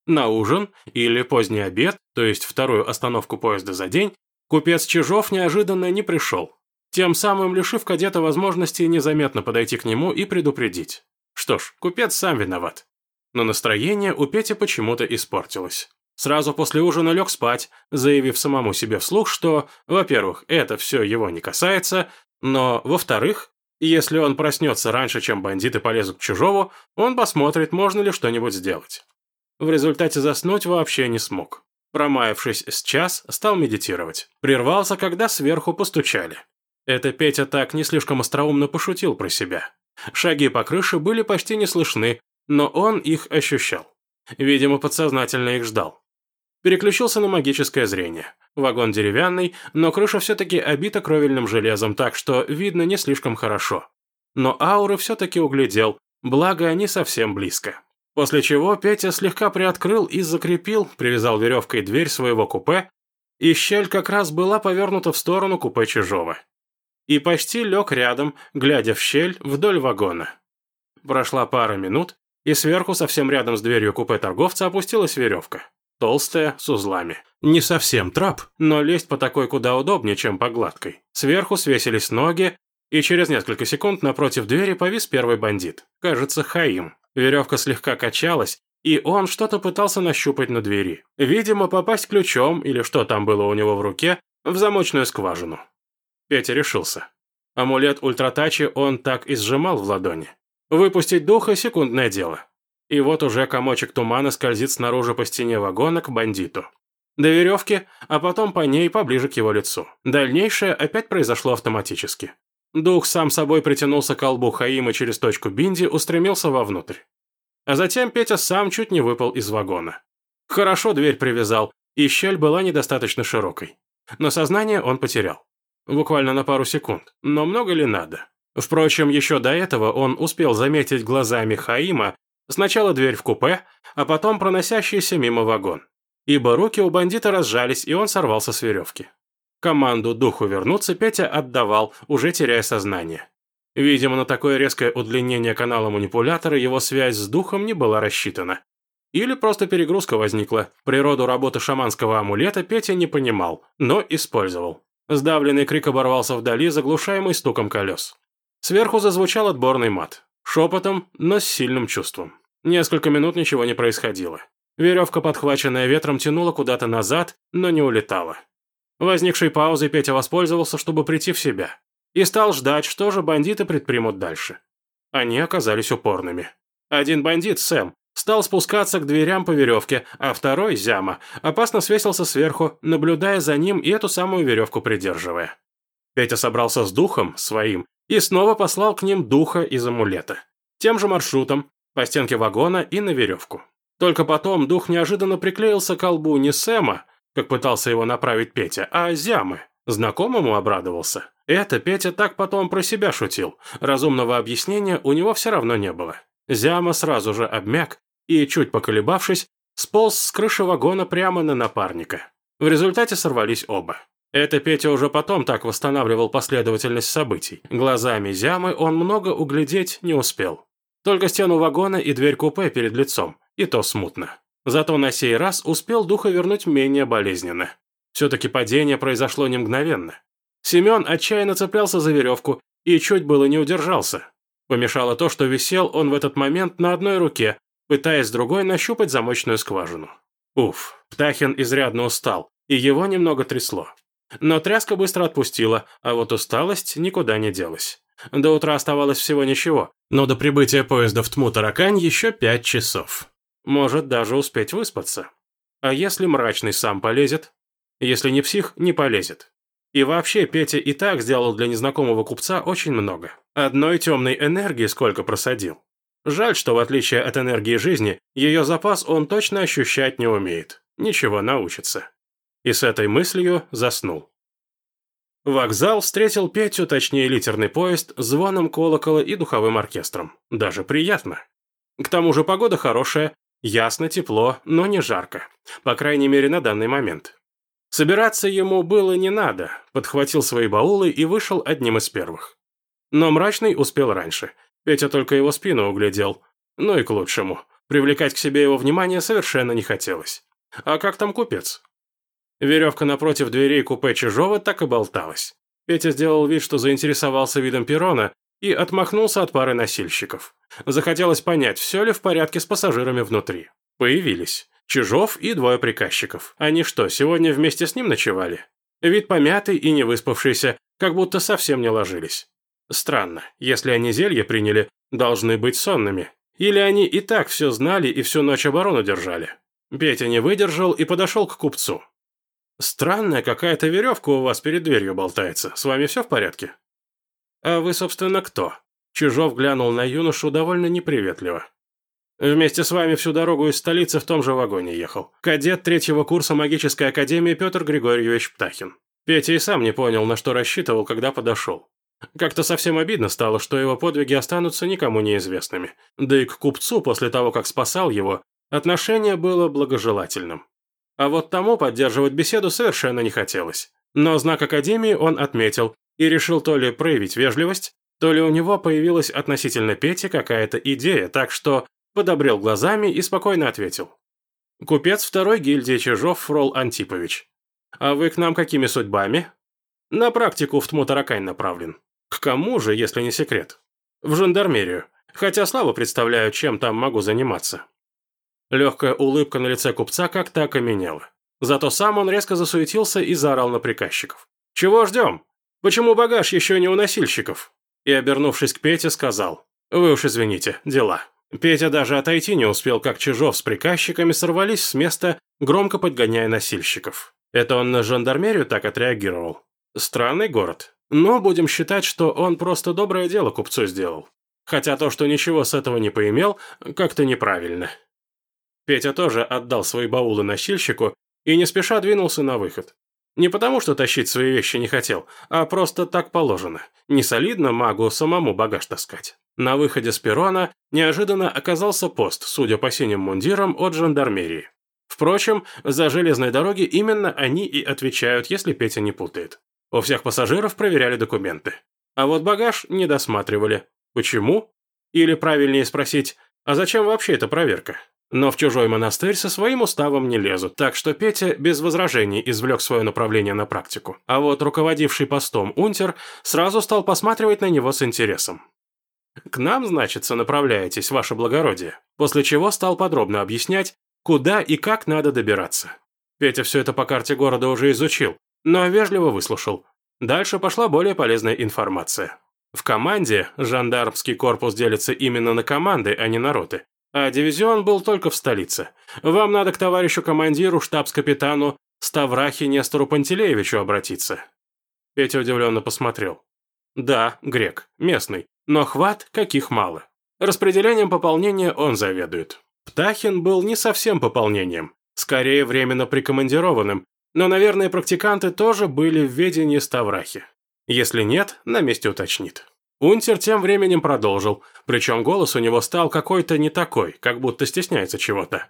На ужин или поздний обед, то есть вторую остановку поезда за день, купец Чижов неожиданно не пришел, тем самым лишив кадета возможности незаметно подойти к нему и предупредить. Что ж, купец сам виноват. Но настроение у Пети почему-то испортилось. Сразу после ужина лег спать, заявив самому себе вслух, что, во-первых, это все его не касается, но, во-вторых, если он проснется раньше, чем бандиты полезут к чужому, он посмотрит, можно ли что-нибудь сделать. В результате заснуть вообще не смог. Промаявшись с час, стал медитировать. Прервался, когда сверху постучали. Это Петя так не слишком остроумно пошутил про себя. Шаги по крыше были почти не слышны, но он их ощущал. Видимо, подсознательно их ждал. Переключился на магическое зрение. Вагон деревянный, но крыша все-таки обита кровельным железом, так что видно не слишком хорошо. Но ауры все-таки углядел, благо они совсем близко. После чего Петя слегка приоткрыл и закрепил, привязал веревкой дверь своего купе, и щель как раз была повернута в сторону купе чужого. И почти лег рядом, глядя в щель вдоль вагона. Прошла пара минут, и сверху, совсем рядом с дверью купе торговца, опустилась веревка. Толстая, с узлами. Не совсем трап, но лезть по такой куда удобнее, чем по гладкой. Сверху свесились ноги, и через несколько секунд напротив двери повис первый бандит. Кажется, Хаим. Веревка слегка качалась, и он что-то пытался нащупать на двери. Видимо, попасть ключом, или что там было у него в руке, в замочную скважину. Петя решился. Амулет ультратачи он так и сжимал в ладони. Выпустить духа – секундное дело. И вот уже комочек тумана скользит снаружи по стене вагона к бандиту. До веревки, а потом по ней поближе к его лицу. Дальнейшее опять произошло автоматически. Дух сам собой притянулся к колбу Хаима через точку Бинди, устремился вовнутрь. А затем Петя сам чуть не выпал из вагона. Хорошо дверь привязал, и щель была недостаточно широкой. Но сознание он потерял. Буквально на пару секунд. Но много ли надо? Впрочем, еще до этого он успел заметить глазами Хаима Сначала дверь в купе, а потом проносящийся мимо вагон. Ибо руки у бандита разжались, и он сорвался с веревки. Команду духу вернуться Петя отдавал, уже теряя сознание. Видимо, на такое резкое удлинение канала манипулятора его связь с духом не была рассчитана. Или просто перегрузка возникла. Природу работы шаманского амулета Петя не понимал, но использовал. Сдавленный крик оборвался вдали, заглушаемый стуком колес. Сверху зазвучал отборный мат. Шепотом, но с сильным чувством. Несколько минут ничего не происходило. Веревка, подхваченная ветром, тянула куда-то назад, но не улетала. Возникшей паузой Петя воспользовался, чтобы прийти в себя. И стал ждать, что же бандиты предпримут дальше. Они оказались упорными. Один бандит, Сэм, стал спускаться к дверям по веревке, а второй, Зяма, опасно свесился сверху, наблюдая за ним и эту самую веревку придерживая. Петя собрался с духом, своим, и снова послал к ним духа из амулета. Тем же маршрутом, по стенке вагона и на веревку. Только потом дух неожиданно приклеился к колбу не Сэма, как пытался его направить Петя, а Зямы. Знакомому обрадовался. Это Петя так потом про себя шутил. Разумного объяснения у него все равно не было. Зяма сразу же обмяк и, чуть поколебавшись, сполз с крыши вагона прямо на напарника. В результате сорвались оба. Это Петя уже потом так восстанавливал последовательность событий. Глазами Зямы он много углядеть не успел. Только стену вагона и дверь купе перед лицом, и то смутно. Зато на сей раз успел духа вернуть менее болезненно. Все-таки падение произошло не мгновенно. Семен отчаянно цеплялся за веревку и чуть было не удержался. Помешало то, что висел он в этот момент на одной руке, пытаясь другой нащупать замочную скважину. Уф, Птахин изрядно устал, и его немного трясло. Но тряска быстро отпустила, а вот усталость никуда не делась. До утра оставалось всего ничего, но до прибытия поезда в Тму-Таракань еще пять часов. Может даже успеть выспаться. А если мрачный сам полезет? Если не псих, не полезет. И вообще, Петя и так сделал для незнакомого купца очень много. Одной темной энергии сколько просадил. Жаль, что в отличие от энергии жизни, ее запас он точно ощущать не умеет. Ничего, научится. И с этой мыслью заснул. Вокзал встретил Петю, точнее литерный поезд, звоном колокола и духовым оркестром. Даже приятно. К тому же погода хорошая, ясно, тепло, но не жарко. По крайней мере, на данный момент. Собираться ему было не надо, подхватил свои баулы и вышел одним из первых. Но мрачный успел раньше – Петя только его спину углядел. Ну и к лучшему. Привлекать к себе его внимание совершенно не хотелось. А как там купец? Веревка напротив дверей купе Чижова так и болталась. Петя сделал вид, что заинтересовался видом перрона и отмахнулся от пары носильщиков. Захотелось понять, все ли в порядке с пассажирами внутри. Появились. Чижов и двое приказчиков. Они что, сегодня вместе с ним ночевали? Вид помятый и не выспавшийся, как будто совсем не ложились. Странно, если они зелье приняли, должны быть сонными. Или они и так все знали и всю ночь оборону держали. Петя не выдержал и подошел к купцу. «Странная какая-то веревка у вас перед дверью болтается. С вами все в порядке?» «А вы, собственно, кто?» Чужов глянул на юношу довольно неприветливо. «Вместе с вами всю дорогу из столицы в том же вагоне ехал. Кадет третьего курса магической академии Петр Григорьевич Птахин». Петя и сам не понял, на что рассчитывал, когда подошел. Как-то совсем обидно стало, что его подвиги останутся никому неизвестными. Да и к купцу, после того, как спасал его, отношение было благожелательным. А вот тому поддерживать беседу совершенно не хотелось. Но знак Академии он отметил и решил то ли проявить вежливость, то ли у него появилась относительно Пети какая-то идея, так что подобрел глазами и спокойно ответил. «Купец второй гильдии Чижов Фрол Антипович. А вы к нам какими судьбами?» «На практику в Тмутаракань направлен». К кому же, если не секрет? В жандармерию. Хотя слабо представляю, чем там могу заниматься. Легкая улыбка на лице купца как-то окаменела. Зато сам он резко засуетился и заорал на приказчиков. «Чего ждем? Почему багаж еще не у носильщиков?» И, обернувшись к Пете, сказал. «Вы уж извините, дела». Петя даже отойти не успел, как Чижов с приказчиками сорвались с места, громко подгоняя носильщиков. Это он на жандармерию так отреагировал. Странный город. Но будем считать, что он просто доброе дело купцу сделал. Хотя то, что ничего с этого не поимел, как-то неправильно. Петя тоже отдал свои баулы носильщику и не спеша двинулся на выход. Не потому, что тащить свои вещи не хотел, а просто так положено. Не солидно магу самому багаж таскать. На выходе с перрона неожиданно оказался пост, судя по синим мундирам, от жандармерии. Впрочем, за железной дороги именно они и отвечают, если Петя не путает. У всех пассажиров проверяли документы. А вот багаж не досматривали. Почему? Или правильнее спросить, а зачем вообще эта проверка? Но в чужой монастырь со своим уставом не лезут, так что Петя без возражений извлек свое направление на практику. А вот руководивший постом унтер сразу стал посматривать на него с интересом. «К нам, значится, направляетесь, ваше благородие», после чего стал подробно объяснять, куда и как надо добираться. Петя все это по карте города уже изучил, но вежливо выслушал. Дальше пошла более полезная информация. В команде жандармский корпус делится именно на команды, а не на роты. А дивизион был только в столице. Вам надо к товарищу командиру, штабс-капитану Ставрахи Нестору Пантелеевичу обратиться. Петя удивленно посмотрел. Да, грек, местный, но хват каких мало. Распределением пополнения он заведует. Птахин был не совсем пополнением, скорее временно прикомандированным, но, наверное, практиканты тоже были в ведении Ставрахи. Если нет, на месте уточнит. Унтер тем временем продолжил, причем голос у него стал какой-то не такой, как будто стесняется чего-то.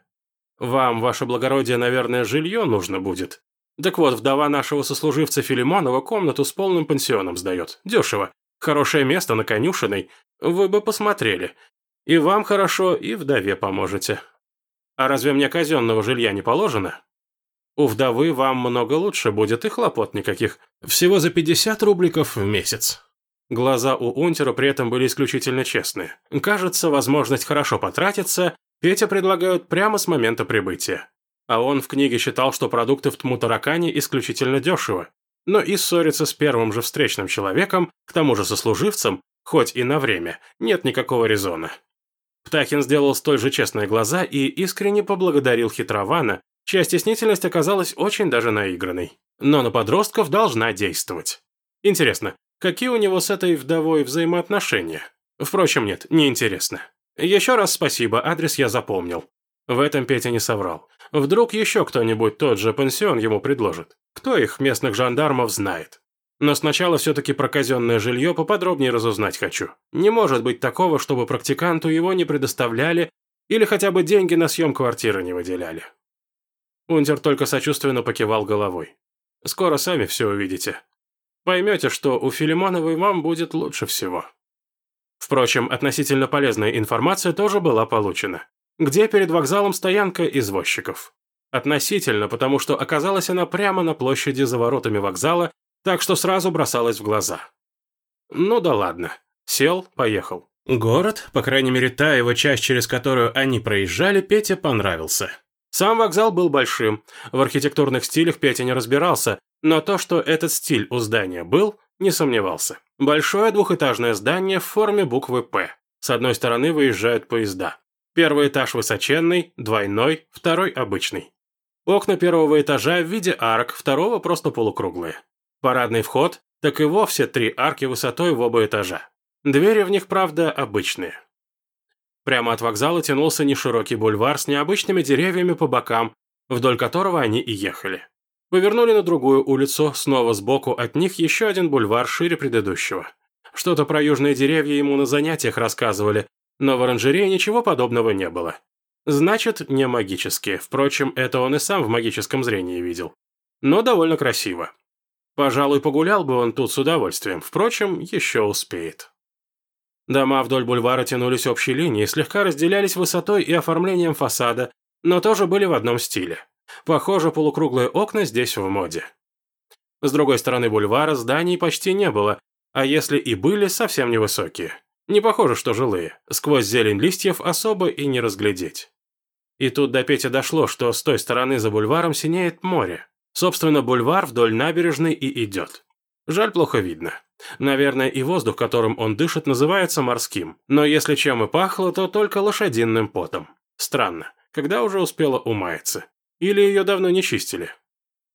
«Вам, ваше благородие, наверное, жилье нужно будет. Так вот, вдова нашего сослуживца Филимонова комнату с полным пансионом сдает. Дешево. Хорошее место на конюшиной. Вы бы посмотрели. И вам хорошо, и вдове поможете. А разве мне казенного жилья не положено?» У вдовы вам много лучше будет и хлопот никаких. Всего за 50 рубликов в месяц. Глаза у Унтера при этом были исключительно честные. Кажется, возможность хорошо потратиться Петя предлагают прямо с момента прибытия. А он в книге считал, что продукты в Тмутаракане исключительно дешево. Но и ссориться с первым же встречным человеком, к тому же сослуживцем, хоть и на время, нет никакого резона. Птахин сделал столь же честные глаза и искренне поблагодарил хитрована, чья стеснительность оказалась очень даже наигранной. Но на подростков должна действовать. Интересно, какие у него с этой вдовой взаимоотношения? Впрочем, нет, неинтересно. Еще раз спасибо, адрес я запомнил. В этом Петя не соврал. Вдруг еще кто-нибудь тот же пансион ему предложит. Кто их, местных жандармов, знает. Но сначала все-таки про казенное жилье поподробнее разузнать хочу. Не может быть такого, чтобы практиканту его не предоставляли или хотя бы деньги на съем квартиры не выделяли. Унтер только сочувственно покивал головой. Скоро сами все увидите. Поймете, что у Филимоновой вам будет лучше всего. Впрочем, относительно полезная информация тоже была получена. Где перед вокзалом стоянка извозчиков? Относительно, потому что оказалась она прямо на площади за воротами вокзала, так что сразу бросалась в глаза. Ну да ладно. Сел, поехал. Город, по крайней мере та его часть, через которую они проезжали, Пете понравился. Сам вокзал был большим, в архитектурных стилях Петя не разбирался, но то, что этот стиль у здания был, не сомневался. Большое двухэтажное здание в форме буквы «П». С одной стороны выезжают поезда. Первый этаж высоченный, двойной, второй обычный. Окна первого этажа в виде арок, второго просто полукруглые. Парадный вход, так и вовсе три арки высотой в оба этажа. Двери в них, правда, обычные. Прямо от вокзала тянулся неширокий бульвар с необычными деревьями по бокам, вдоль которого они и ехали. Повернули на другую улицу, снова сбоку от них еще один бульвар шире предыдущего. Что-то про южные деревья ему на занятиях рассказывали, но в оранжерее ничего подобного не было. Значит, не магические, впрочем, это он и сам в магическом зрении видел. Но довольно красиво. Пожалуй, погулял бы он тут с удовольствием, впрочем, еще успеет. Дома вдоль бульвара тянулись общей линией, слегка разделялись высотой и оформлением фасада, но тоже были в одном стиле. Похоже, полукруглые окна здесь в моде. С другой стороны бульвара зданий почти не было, а если и были, совсем невысокие. Не похоже, что жилые. Сквозь зелень листьев особо и не разглядеть. И тут до Пети дошло, что с той стороны за бульваром синеет море. Собственно, бульвар вдоль набережной и идет. Жаль, плохо видно. Наверное, и воздух, которым он дышит, называется морским. Но если чем и пахло, то только лошадиным потом. Странно. Когда уже успела умаяться? Или ее давно не чистили?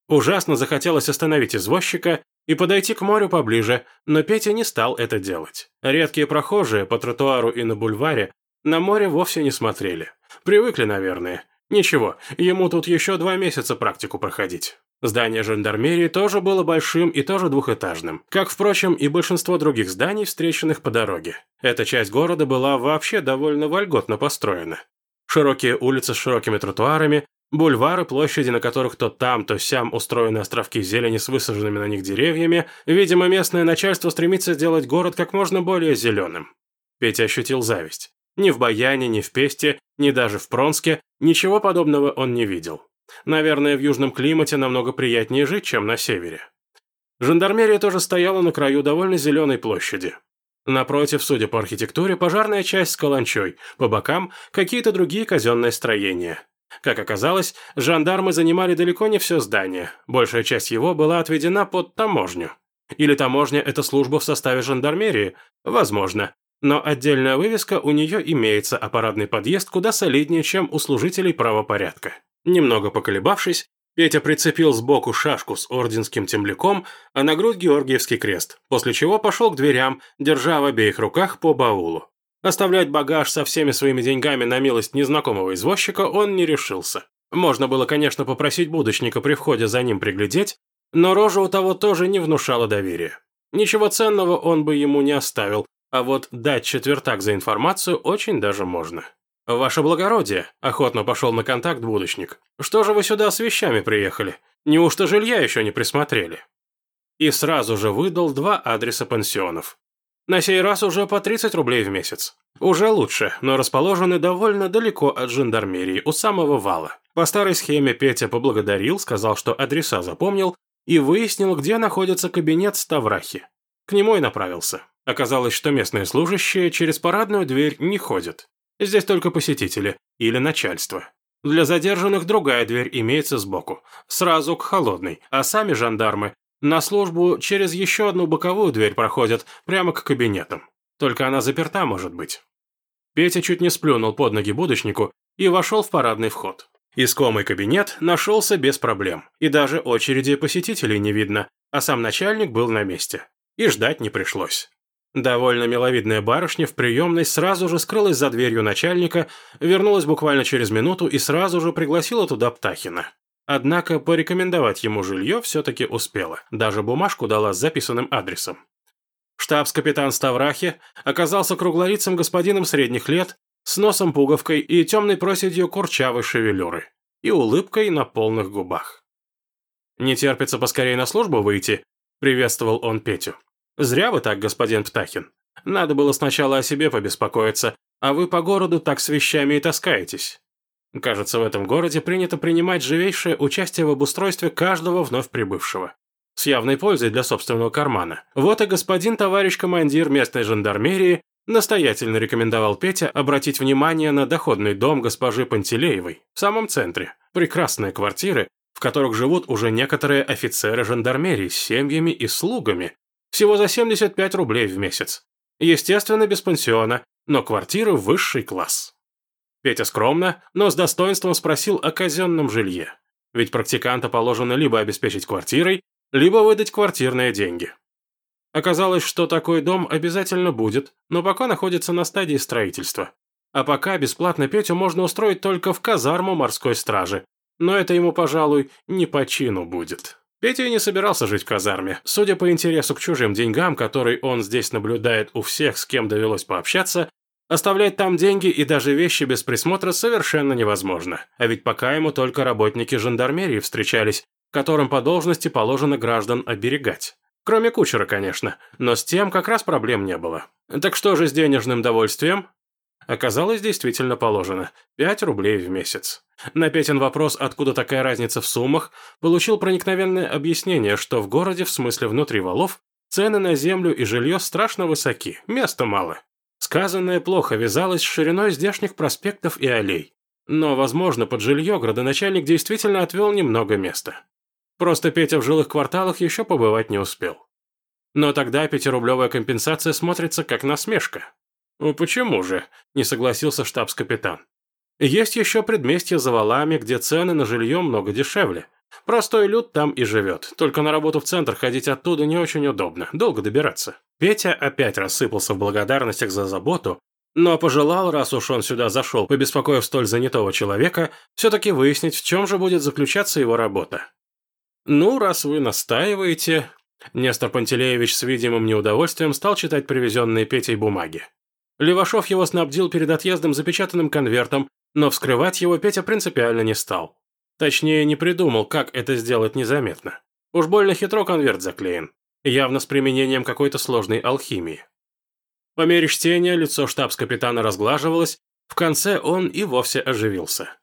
Ужасно захотелось остановить извозчика и подойти к морю поближе, но Петя не стал это делать. Редкие прохожие по тротуару и на бульваре на море вовсе не смотрели. Привыкли, наверное. Ничего, ему тут еще два месяца практику проходить. Здание жандармерии тоже было большим и тоже двухэтажным, как, впрочем, и большинство других зданий, встреченных по дороге. Эта часть города была вообще довольно вольготно построена. Широкие улицы с широкими тротуарами, бульвары, площади, на которых то там, то сям устроены островки зелени с высаженными на них деревьями, видимо, местное начальство стремится сделать город как можно более зеленым. Петя ощутил зависть. Ни в Баяне, ни в Песте, ни даже в Пронске ничего подобного он не видел. Наверное, в южном климате намного приятнее жить, чем на севере. Жандармерия тоже стояла на краю довольно зеленой площади. Напротив, судя по архитектуре, пожарная часть с каланчой, по бокам какие-то другие казенные строения. Как оказалось, жандармы занимали далеко не все здание, большая часть его была отведена под таможню. Или таможня – это служба в составе жандармерии? Возможно. Но отдельная вывеска у нее имеется, а парадный подъезд куда солиднее, чем у служителей правопорядка. Немного поколебавшись, Петя прицепил сбоку шашку с орденским темляком, а на грудь Георгиевский крест, после чего пошел к дверям, держа в обеих руках по баулу. Оставлять багаж со всеми своими деньгами на милость незнакомого извозчика он не решился. Можно было, конечно, попросить будочника при входе за ним приглядеть, но рожа у того тоже не внушала доверия. Ничего ценного он бы ему не оставил, а вот дать четвертак за информацию очень даже можно. «Ваше благородие», – охотно пошел на контакт будочник. «Что же вы сюда с вещами приехали? Неужто жилья еще не присмотрели?» И сразу же выдал два адреса пансионов. На сей раз уже по 30 рублей в месяц. Уже лучше, но расположены довольно далеко от жандармерии, у самого вала. По старой схеме Петя поблагодарил, сказал, что адреса запомнил, и выяснил, где находится кабинет Ставрахи. К нему и направился. Оказалось, что местные служащие через парадную дверь не ходят. Здесь только посетители или начальство. Для задержанных другая дверь имеется сбоку, сразу к холодной, а сами жандармы на службу через еще одну боковую дверь проходят прямо к кабинетам. Только она заперта, может быть. Петя чуть не сплюнул под ноги будочнику и вошел в парадный вход. Искомый кабинет нашелся без проблем, и даже очереди посетителей не видно, а сам начальник был на месте. И ждать не пришлось. Довольно миловидная барышня в приемной сразу же скрылась за дверью начальника, вернулась буквально через минуту и сразу же пригласила туда Птахина. Однако порекомендовать ему жилье все-таки успела, даже бумажку дала с записанным адресом. Штабс-капитан Ставрахи оказался круглолицым господином средних лет, с носом пуговкой и темной проседью курчавой шевелюры, и улыбкой на полных губах. «Не терпится поскорее на службу выйти», — приветствовал он Петю. «Зря вы так, господин Птахин. Надо было сначала о себе побеспокоиться, а вы по городу так с вещами и таскаетесь. Кажется, в этом городе принято принимать живейшее участие в обустройстве каждого вновь прибывшего. С явной пользой для собственного кармана. Вот и господин товарищ командир местной жандармерии настоятельно рекомендовал Петя обратить внимание на доходный дом госпожи Пантелеевой в самом центре. Прекрасные квартиры, в которых живут уже некоторые офицеры жандармерии с семьями и слугами, всего за 75 рублей в месяц. Естественно, без пансиона, но квартиры высший класс. Петя скромно, но с достоинством спросил о казенном жилье. Ведь практиканта положено либо обеспечить квартирой, либо выдать квартирные деньги. Оказалось, что такой дом обязательно будет, но пока находится на стадии строительства. А пока бесплатно Петю можно устроить только в казарму морской стражи. Но это ему, пожалуй, не по чину будет. Петя не собирался жить в казарме. Судя по интересу к чужим деньгам, который он здесь наблюдает у всех, с кем довелось пообщаться, оставлять там деньги и даже вещи без присмотра совершенно невозможно. А ведь пока ему только работники жандармерии встречались, которым по должности положено граждан оберегать. Кроме кучера, конечно, но с тем как раз проблем не было. Так что же с денежным довольствием? Оказалось, действительно положено. 5 рублей в месяц. На Петин вопрос, откуда такая разница в суммах, получил проникновенное объяснение, что в городе, в смысле внутри валов, цены на землю и жилье страшно высоки, места мало. Сказанное плохо вязалось с шириной здешних проспектов и аллей. Но, возможно, под жилье градоначальник действительно отвел немного места. Просто Петя в жилых кварталах еще побывать не успел. Но тогда пятирублевая компенсация смотрится как насмешка. «Ну, «Почему же?» – не согласился штабс-капитан. «Есть еще предместья за валами, где цены на жилье много дешевле. Простой люд там и живет, только на работу в центр ходить оттуда не очень удобно, долго добираться». Петя опять рассыпался в благодарностях за заботу, но пожелал, раз уж он сюда зашел, побеспокоив столь занятого человека, все-таки выяснить, в чем же будет заключаться его работа. «Ну, раз вы настаиваете...» Нестор Пантелеевич с видимым неудовольствием стал читать привезенные Петей бумаги. Левашов его снабдил перед отъездом запечатанным конвертом, но вскрывать его Петя принципиально не стал. Точнее, не придумал, как это сделать незаметно. Уж больно хитро конверт заклеен, явно с применением какой-то сложной алхимии. По мере чтения лицо штабс-капитана разглаживалось, в конце он и вовсе оживился.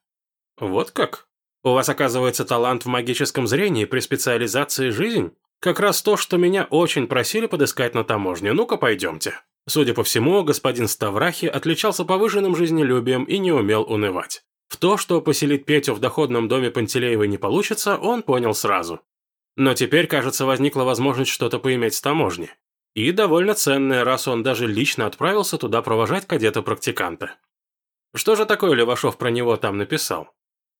«Вот как? У вас, оказывается, талант в магическом зрении при специализации «жизнь»? Как раз то, что меня очень просили подыскать на таможне. Ну-ка, пойдемте». Судя по всему, господин Ставрахи отличался повышенным жизнелюбием и не умел унывать. В то, что поселить Петю в доходном доме Пантелеевой не получится, он понял сразу. Но теперь, кажется, возникла возможность что-то поиметь с таможни. И довольно ценное, раз он даже лично отправился туда провожать кадета-практиканта. Что же такое Левашов про него там написал?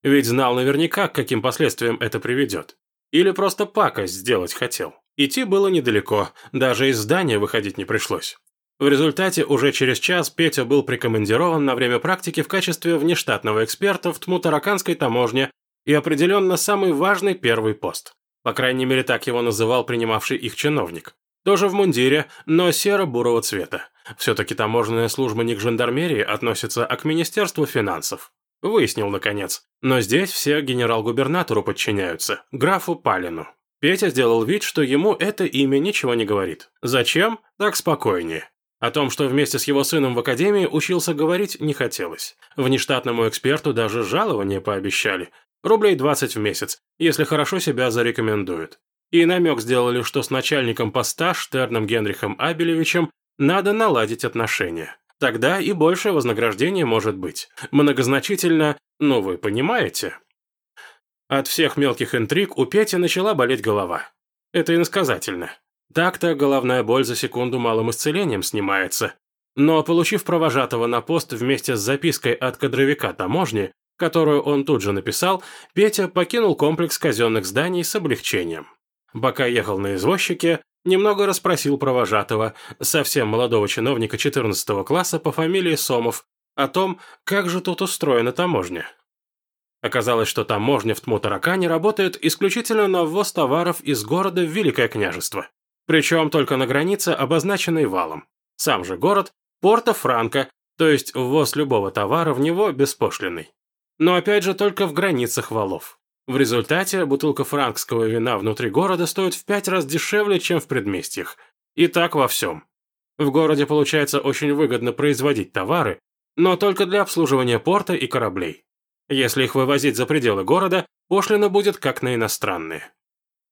Ведь знал наверняка, к каким последствиям это приведет. Или просто пакость сделать хотел. Идти было недалеко, даже из здания выходить не пришлось. В результате уже через час Петя был прикомандирован на время практики в качестве внештатного эксперта в Тмутараканской таможне и определенно самый важный первый пост. По крайней мере, так его называл принимавший их чиновник. Тоже в мундире, но серо-бурого цвета. Все-таки таможенная служба не к жандармерии относится, а к Министерству финансов. Выяснил, наконец. Но здесь все генерал-губернатору подчиняются, графу Палину. Петя сделал вид, что ему это имя ничего не говорит. Зачем? Так спокойнее. О том, что вместе с его сыном в академии учился говорить, не хотелось. Внештатному эксперту даже жалование пообещали. Рублей 20 в месяц, если хорошо себя зарекомендует. И намек сделали, что с начальником поста Штерном Генрихом Абелевичем надо наладить отношения. Тогда и большее вознаграждение может быть. Многозначительно, ну вы понимаете. От всех мелких интриг у Пети начала болеть голова. Это иносказательно. Так-то головная боль за секунду малым исцелением снимается. Но, получив провожатого на пост вместе с запиской от кадровика таможни, которую он тут же написал, Петя покинул комплекс казенных зданий с облегчением. Пока ехал на извозчике, немного расспросил провожатого, совсем молодого чиновника 14 класса по фамилии Сомов, о том, как же тут устроена таможня. Оказалось, что таможня в Тмутаракане работает исключительно на ввоз товаров из города в Великое княжество. Причем только на границе, обозначенной валом. Сам же город – Порто-Франко, то есть ввоз любого товара в него беспошлиный. Но опять же только в границах валов. В результате бутылка франкского вина внутри города стоит в пять раз дешевле, чем в предместьях. И так во всем. В городе получается очень выгодно производить товары, но только для обслуживания порта и кораблей. Если их вывозить за пределы города, пошлина будет как на иностранные.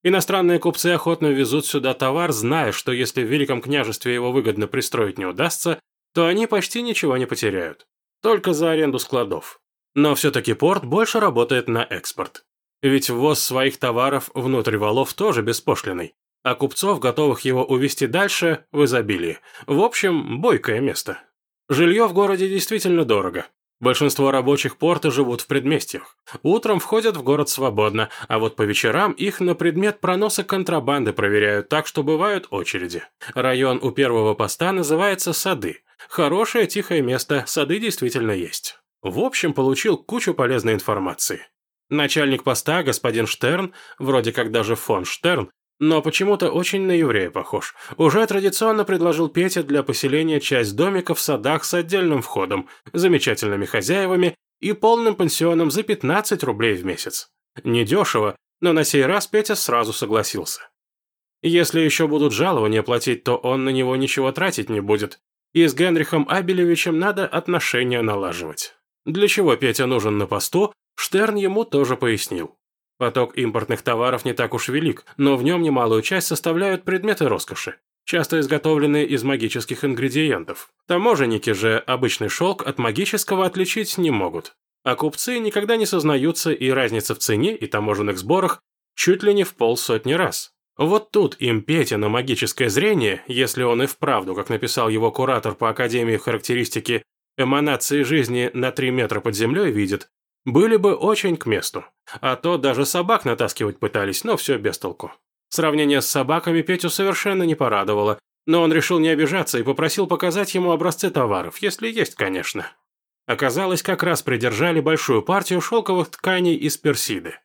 Иностранные купцы охотно везут сюда товар, зная, что если в Великом княжестве его выгодно пристроить не удастся, то они почти ничего не потеряют. Только за аренду складов. Но все-таки порт больше работает на экспорт. Ведь ввоз своих товаров внутрь валов тоже беспошлиный, а купцов, готовых его увезти дальше, в изобилии. В общем, бойкое место. Жилье в городе действительно дорого. Большинство рабочих порта живут в предместьях. Утром входят в город свободно, а вот по вечерам их на предмет проноса контрабанды проверяют так, что бывают очереди. Район у первого поста называется Сады. Хорошее тихое место, сады действительно есть. В общем, получил кучу полезной информации. Начальник поста, господин Штерн, вроде как даже фон Штерн, но почему-то очень на еврея похож, уже традиционно предложил Пете для поселения часть домика в садах с отдельным входом, замечательными хозяевами и полным пансионом за 15 рублей в месяц. Недешево, но на сей раз Петя сразу согласился. Если еще будут жалования платить, то он на него ничего тратить не будет, и с Генрихом Абелевичем надо отношения налаживать. Для чего Петя нужен на посту, Штерн ему тоже пояснил. Поток импортных товаров не так уж велик, но в нем немалую часть составляют предметы роскоши, часто изготовленные из магических ингредиентов. Таможенники же обычный шелк от магического отличить не могут. А купцы никогда не сознаются и разница в цене и таможенных сборах чуть ли не в полсотни раз. Вот тут им Петя на магическое зрение, если он и вправду, как написал его куратор по Академии характеристики, эманации жизни на 3 метра под землей видит, были бы очень к месту. А то даже собак натаскивать пытались, но все без толку. Сравнение с собаками Петю совершенно не порадовало, но он решил не обижаться и попросил показать ему образцы товаров, если есть, конечно. Оказалось, как раз придержали большую партию шелковых тканей из персиды.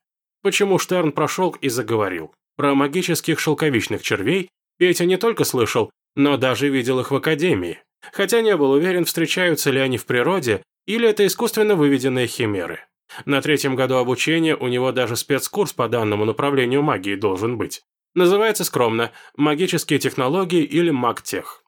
Почему Штерн про шелк и заговорил? Про магических шелковичных червей Петя не только слышал, но даже видел их в академии. Хотя не был уверен, встречаются ли они в природе, или это искусственно выведенные химеры. На третьем году обучения у него даже спецкурс по данному направлению магии должен быть. Называется скромно «Магические технологии» или «Магтех».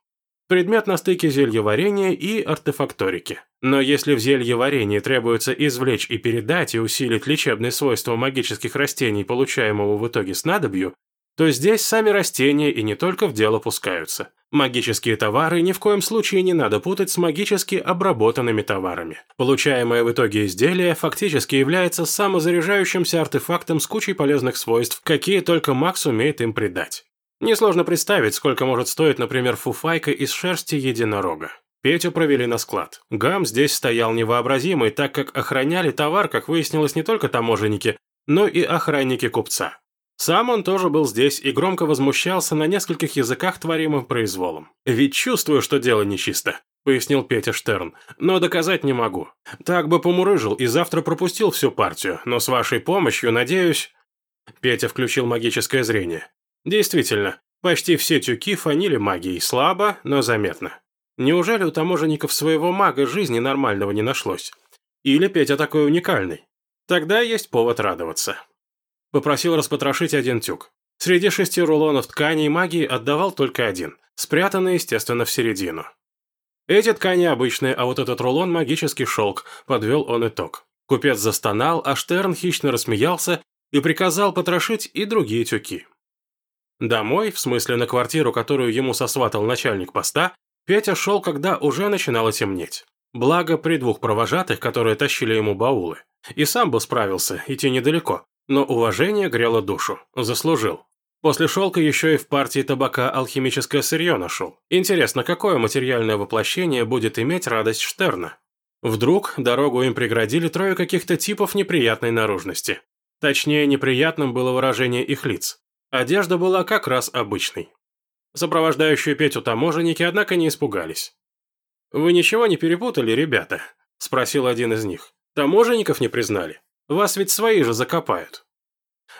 Предмет на стыке зельеварения и артефакторики. Но если в зельеварении требуется извлечь и передать и усилить лечебные свойства магических растений, получаемого в итоге снадобью, то здесь сами растения и не только в дело пускаются. Магические товары ни в коем случае не надо путать с магически обработанными товарами. Получаемое в итоге изделие фактически является самозаряжающимся артефактом с кучей полезных свойств, какие только маг сумеет им придать. Несложно представить, сколько может стоить, например, фуфайка из шерсти единорога. Петю провели на склад. Гам здесь стоял невообразимый, так как охраняли товар, как выяснилось, не только таможенники, но и охранники купца. Сам он тоже был здесь и громко возмущался на нескольких языках творимым произволом. «Ведь чувствую, что дело нечисто», — пояснил Петя Штерн, «но доказать не могу. Так бы помурыжил и завтра пропустил всю партию, но с вашей помощью, надеюсь...» Петя включил магическое зрение. Действительно, почти все тюки фанили магией, слабо, но заметно. Неужели у таможенников своего мага жизни нормального не нашлось? Или Петя такой уникальный? Тогда есть повод радоваться. Попросил распотрошить один тюк. Среди шести рулонов тканей магии отдавал только один, спрятанный, естественно, в середину. Эти ткани обычные, а вот этот рулон – магический шелк, подвел он итог. Купец застонал, а Штерн хищно рассмеялся и приказал потрошить и другие тюки. Домой, в смысле на квартиру, которую ему сосватал начальник поста, Петя шел, когда уже начинало темнеть. Благо, при двух провожатых, которые тащили ему баулы. И сам бы справился, идти недалеко. Но уважение грело душу. Заслужил. После шелка еще и в партии табака алхимическое сырье нашел. Интересно, какое материальное воплощение будет иметь радость Штерна? Вдруг дорогу им преградили трое каких-то типов неприятной наружности. Точнее, неприятным было выражение их лиц. Одежда была как раз обычной. Сопровождающие Петю таможенники, однако, не испугались. «Вы ничего не перепутали, ребята?» – спросил один из них. «Таможенников не признали? Вас ведь свои же закопают».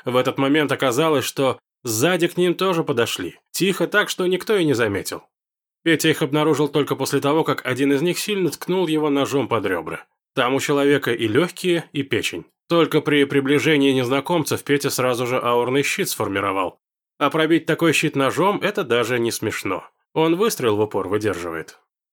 В этот момент оказалось, что сзади к ним тоже подошли, тихо так, что никто и не заметил. Петя их обнаружил только после того, как один из них сильно ткнул его ножом под ребра. Там у человека и легкие, и печень. Только при приближении незнакомцев Петя сразу же аурный щит сформировал. А пробить такой щит ножом – это даже не смешно. Он выстрел в упор выдерживает.